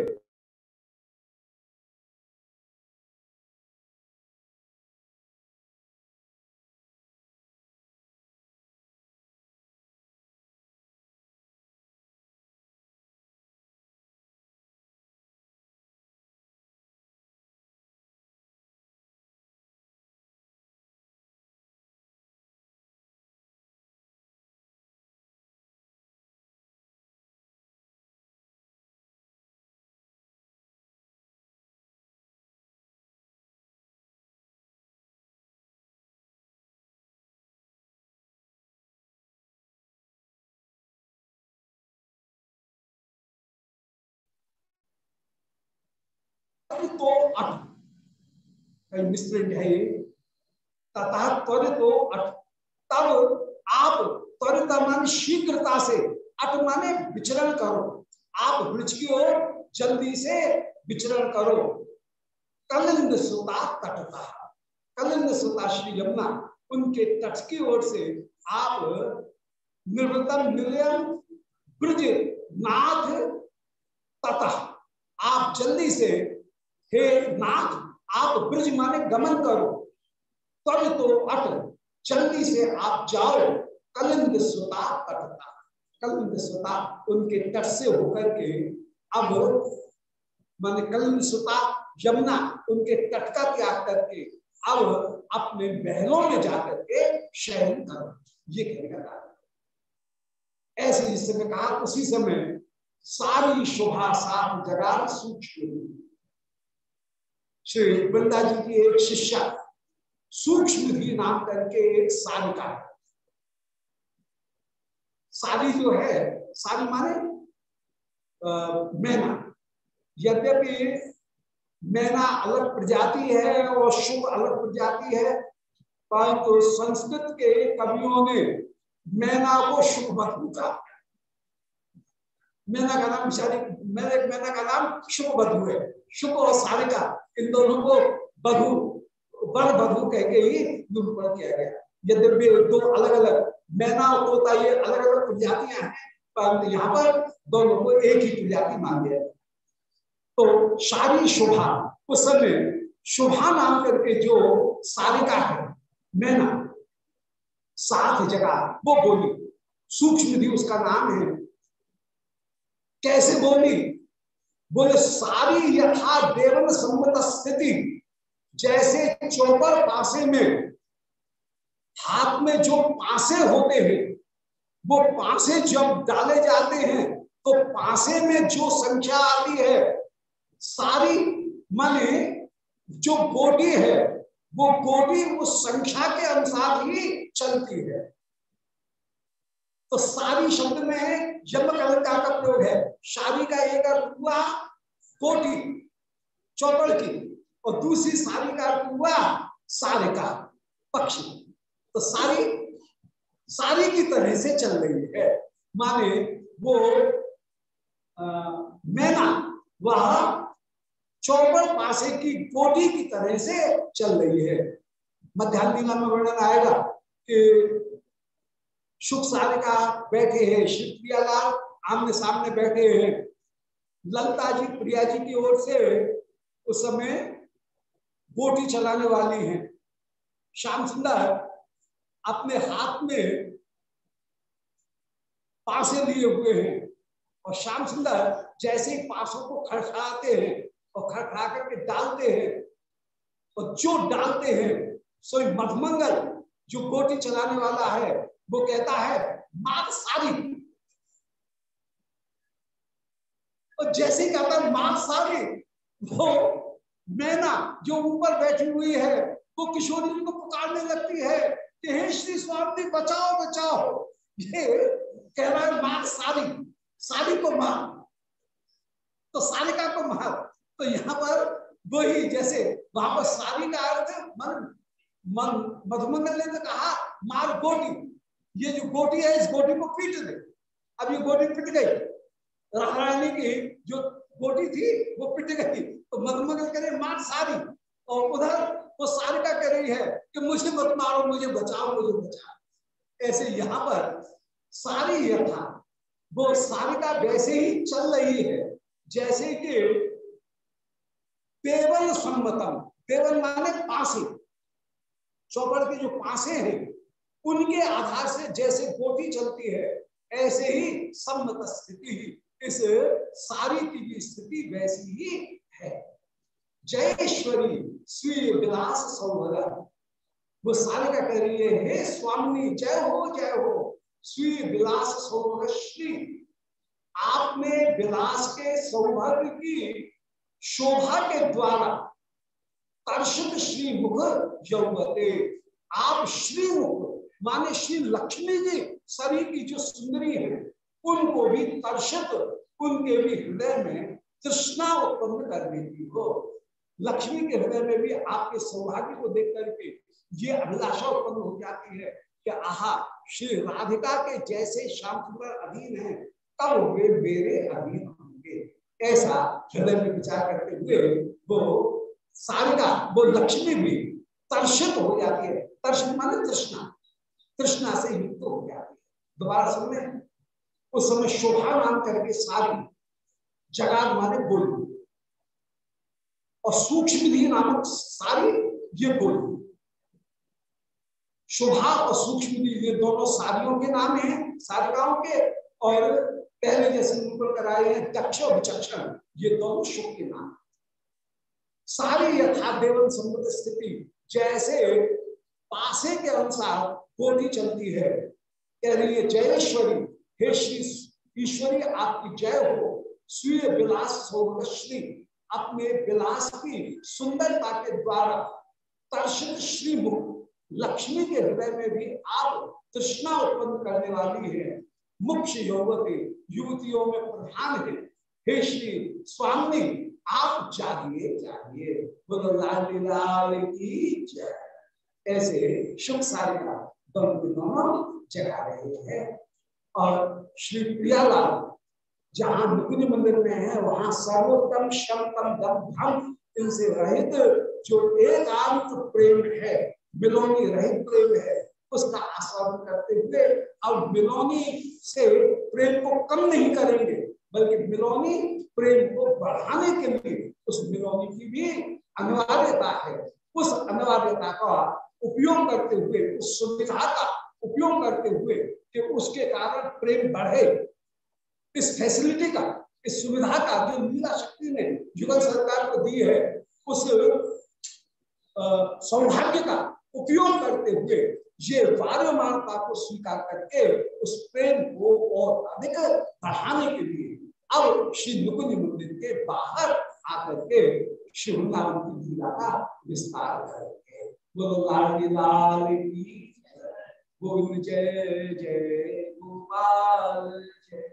तो अट मिसप्रिंट है ये। तथा त्वरितो अट तब आप त्वरिता मान शीघ्रता से अट माने विचरण करो। आप वृक्ष की ओर जल्दी से विचरण करो। कलिंद सुता तटता। कलिंद सुता श्री यमुना, उनके तट की ओर से आप निर्वतन निलयम ब्रज नाथ तथा आप जल्दी से हे नाथ, आप ब्रज माने गमन करो। तब तो अट जल्दी से आप जाओ, कलिंग स्वता तटता कलिंग स्वता उनके तट से होकर के अब माने कलिंद सुता, यमुना उनके तट का त्याग करके अब अपने बहनों में जाकर के शयन करो। ये कहने का ऐसे जिस समय कहा, उसी समय सारी शोभा सात जगह सूक्ष्म। श्री वृंदा जी की एक शिष्या सूक्ष्म नाम करके एक सारिका है सारी जो है सारी माने मैना यद्यपि मैना अलग प्रजाति है और शुभ अलग प्रजाति है परंतु तो संस्कृत के कवियों ने मैना को शुभ बधु का मैना का नाम शादी मैंने मैना का नाम शुभ बधु है शुभ और सारिका इन दोनों को बधु बर बधु कह के ही निरूपण किया गया। यद्यपि दो अलग अलग मैना होता ये अलग अलग प्रजातियाँ हैं, परंतु यहाँ पर दोनों को एक ही प्रजाति मान लिया तो सारी शोभा, उस समय शोभा नाम करके जो सारिका है, मैना सात जगह वो बोली, सूक्ष्म उसका नाम है। कैसे बोली? बोले, सारी यथा देवन सम्मत स्थिति, जैसे चौपर पासे में, हाथ में जो पासे होते हैं, वो पासे जब डाले जाते हैं तो पासे में जो संख्या आती है, सारी, माने जो गोटी है, वो गोटी उस संख्या के अनुसार ही चलती है। तो सारी शब्द में यमक अलंकार का प्रयोग है शादी का एक अर्थ हुआ कोटि चौपड़ की और दूसरी सारी का अर्थ हुआ सारे का पक्षी। तो सारी सारी की तरह से चल रही है। माने वो आ, मैना वह चौपड़ पासे की कोटी की तरह से चल रही है। मध्यान्ह में वर्णन आएगा कि सुख सारिका बैठे हैं। श्री प्रियालाल आमने सामने बैठे हैं। ललता जी, प्रिया जी की ओर से उस समय बोटी चलाने वाली हैं। श्याम सुंदर, अपने हाथ में पासे लिए हुए हैं। और श्याम सुंदर जैसे ही पासों को खड़खड़ाते हैं और खड़खड़ा करके डालते हैं, और जो डालते हैं, सो मधमंगल, जो गोटी चलाने वाला है वो कहता है मात सारी। और जैसे ही कहता है मात सारी, वो मैना जो ऊपर बैठी हुई है, वो किशोरी जी को पुकारने लगती है कि, हे श्री स्वामी, बचाओ बचाओ। ये कह रहा है मार सारी सारी को मार। तो सारिका को मार। तो यहाँ पर वही जैसे वहाँ पर सारी का अर्थ, मन मन मधुमंगल ने तो कहा, मार गोटी। ये जो गोटी है, इस गोटी को पीट दे। अब ये गोटी पिट गई। रानी की जो गोटी थी, वो पिट गई। तो मधुमंगल करे मार सारी। और उधर वो सारिका कह रही है कि, मुझे मत मारो, मुझे बचाओ मुझे बचाओ। ऐसे यहाँ पर सारी यथा, वो सारिका वैसे ही चल रही है, जैसे कि देवल सम्मतम देवल माने पासे। चौपड़ के जो पासे हैं उनके आधार से जैसे गोटी चलती है, ऐसे ही सम्मत स्थिति इस सारी की स्थिति वैसी ही है। जयेश्वरी स्वीय विलास सौभग वो सारे का कह रही है स्वामी, जय हो जय हो स्वीय विलास सौभग श्री। आपने विलास के सौभाग्य की शोभा के द्वारा कर्षित श्री मुख यौवते। आप श्री मुख माने श्री लक्ष्मी जी शरीर की जो सुंदरी है, उनको भी कर्षित उनके भी हृदय में तृष्णा उत्पन्न कर देती हो। लक्ष्मी के हृदय में भी आपके सौभाग्य को देख करके ये अभिलाषा उत्पन्न हो जाती है कि आहा, श्री राधिका के जैसे श्याम सुंदर अधीन है, तब वे मेरे अधीन होंगे। ऐसा हृदय में विचार करते हुए वो सारिका, वो लक्ष्मी भी तर्षित हो जाती है। तर्षित माने तृष्णा। तृष्णा से युक्त हो गया। दोबारा सुनने। उस समय शोभा नाम करके सारी जगात माने बोल और सूक्ष्म धी नामक सारी ये बोल शोभा और सूक्ष्म ये दोनों सारियों के नाम हैं, सारिकाओं के, और पहले जैसे निरूपण कराए हैं दक्ष और विचक्षण, ये दोनों शुभ के नाम। सारी यथा देवन संबंध स्थिति, जैसे पासे के अनुसार गोली चलती है। कह रही है जयेश्वरी हे श्री ईश्वरी, आपकी जय हो। स्वीय विलास श्री अपने विलास की सुंदरता के द्वारा तर्शित श्री मुख लक्ष्मी के हृदय में भी आप तृष्णा उत्पन्न करने वाली है। मुख्य युवती, युवतियों में प्रधान है। हे श्री स्वामी, आप चाहिए चाहिए बोलो, लाल लाल की जय। ऐसे शुभ सारिका जगा रहे हैं। और श्री प्रियालाल, जहाँ मुकुंद मंदिर में है, वहाँ सर्वोत्तम शमतम दम इनसे रहित जो एकांत प्रेम है, मिलोनी रहित प्रेम है, उसका आस्वादन करते हुए अब बिलोनी से प्रेम को कम नहीं करेंगे, बल्कि मिलोनी प्रेम को बढ़ाने के लिए उस मिलोनी की भी अनिवार्यता है। उस अनिवार्यता का उपयोग करते हुए, उस सुविधा का उपयोग करते हुए कि उसके कारण प्रेम बढ़े। इस फैसिलिटी का, इस सुविधा का जो लीला शक्ति ने युगल सरकार को दी है, उस सौभाग्य का उपयोग करते हुए ये वार्यमानता को स्वीकार करके उस प्रेम को और अधिक बढ़ाने के लिए अब श्री नुकुंज मंदिर के बाहर आकर के श्री वृंदावन की लीला का विस्तार करके बोलो की गोविंद जय जय गोपाल जय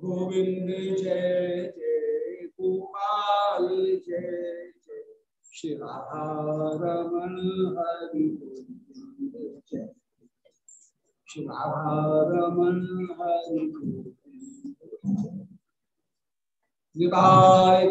गोविंद जय जय गोपाल जय जय श्री रमन हरि श्री रमन हरि निताय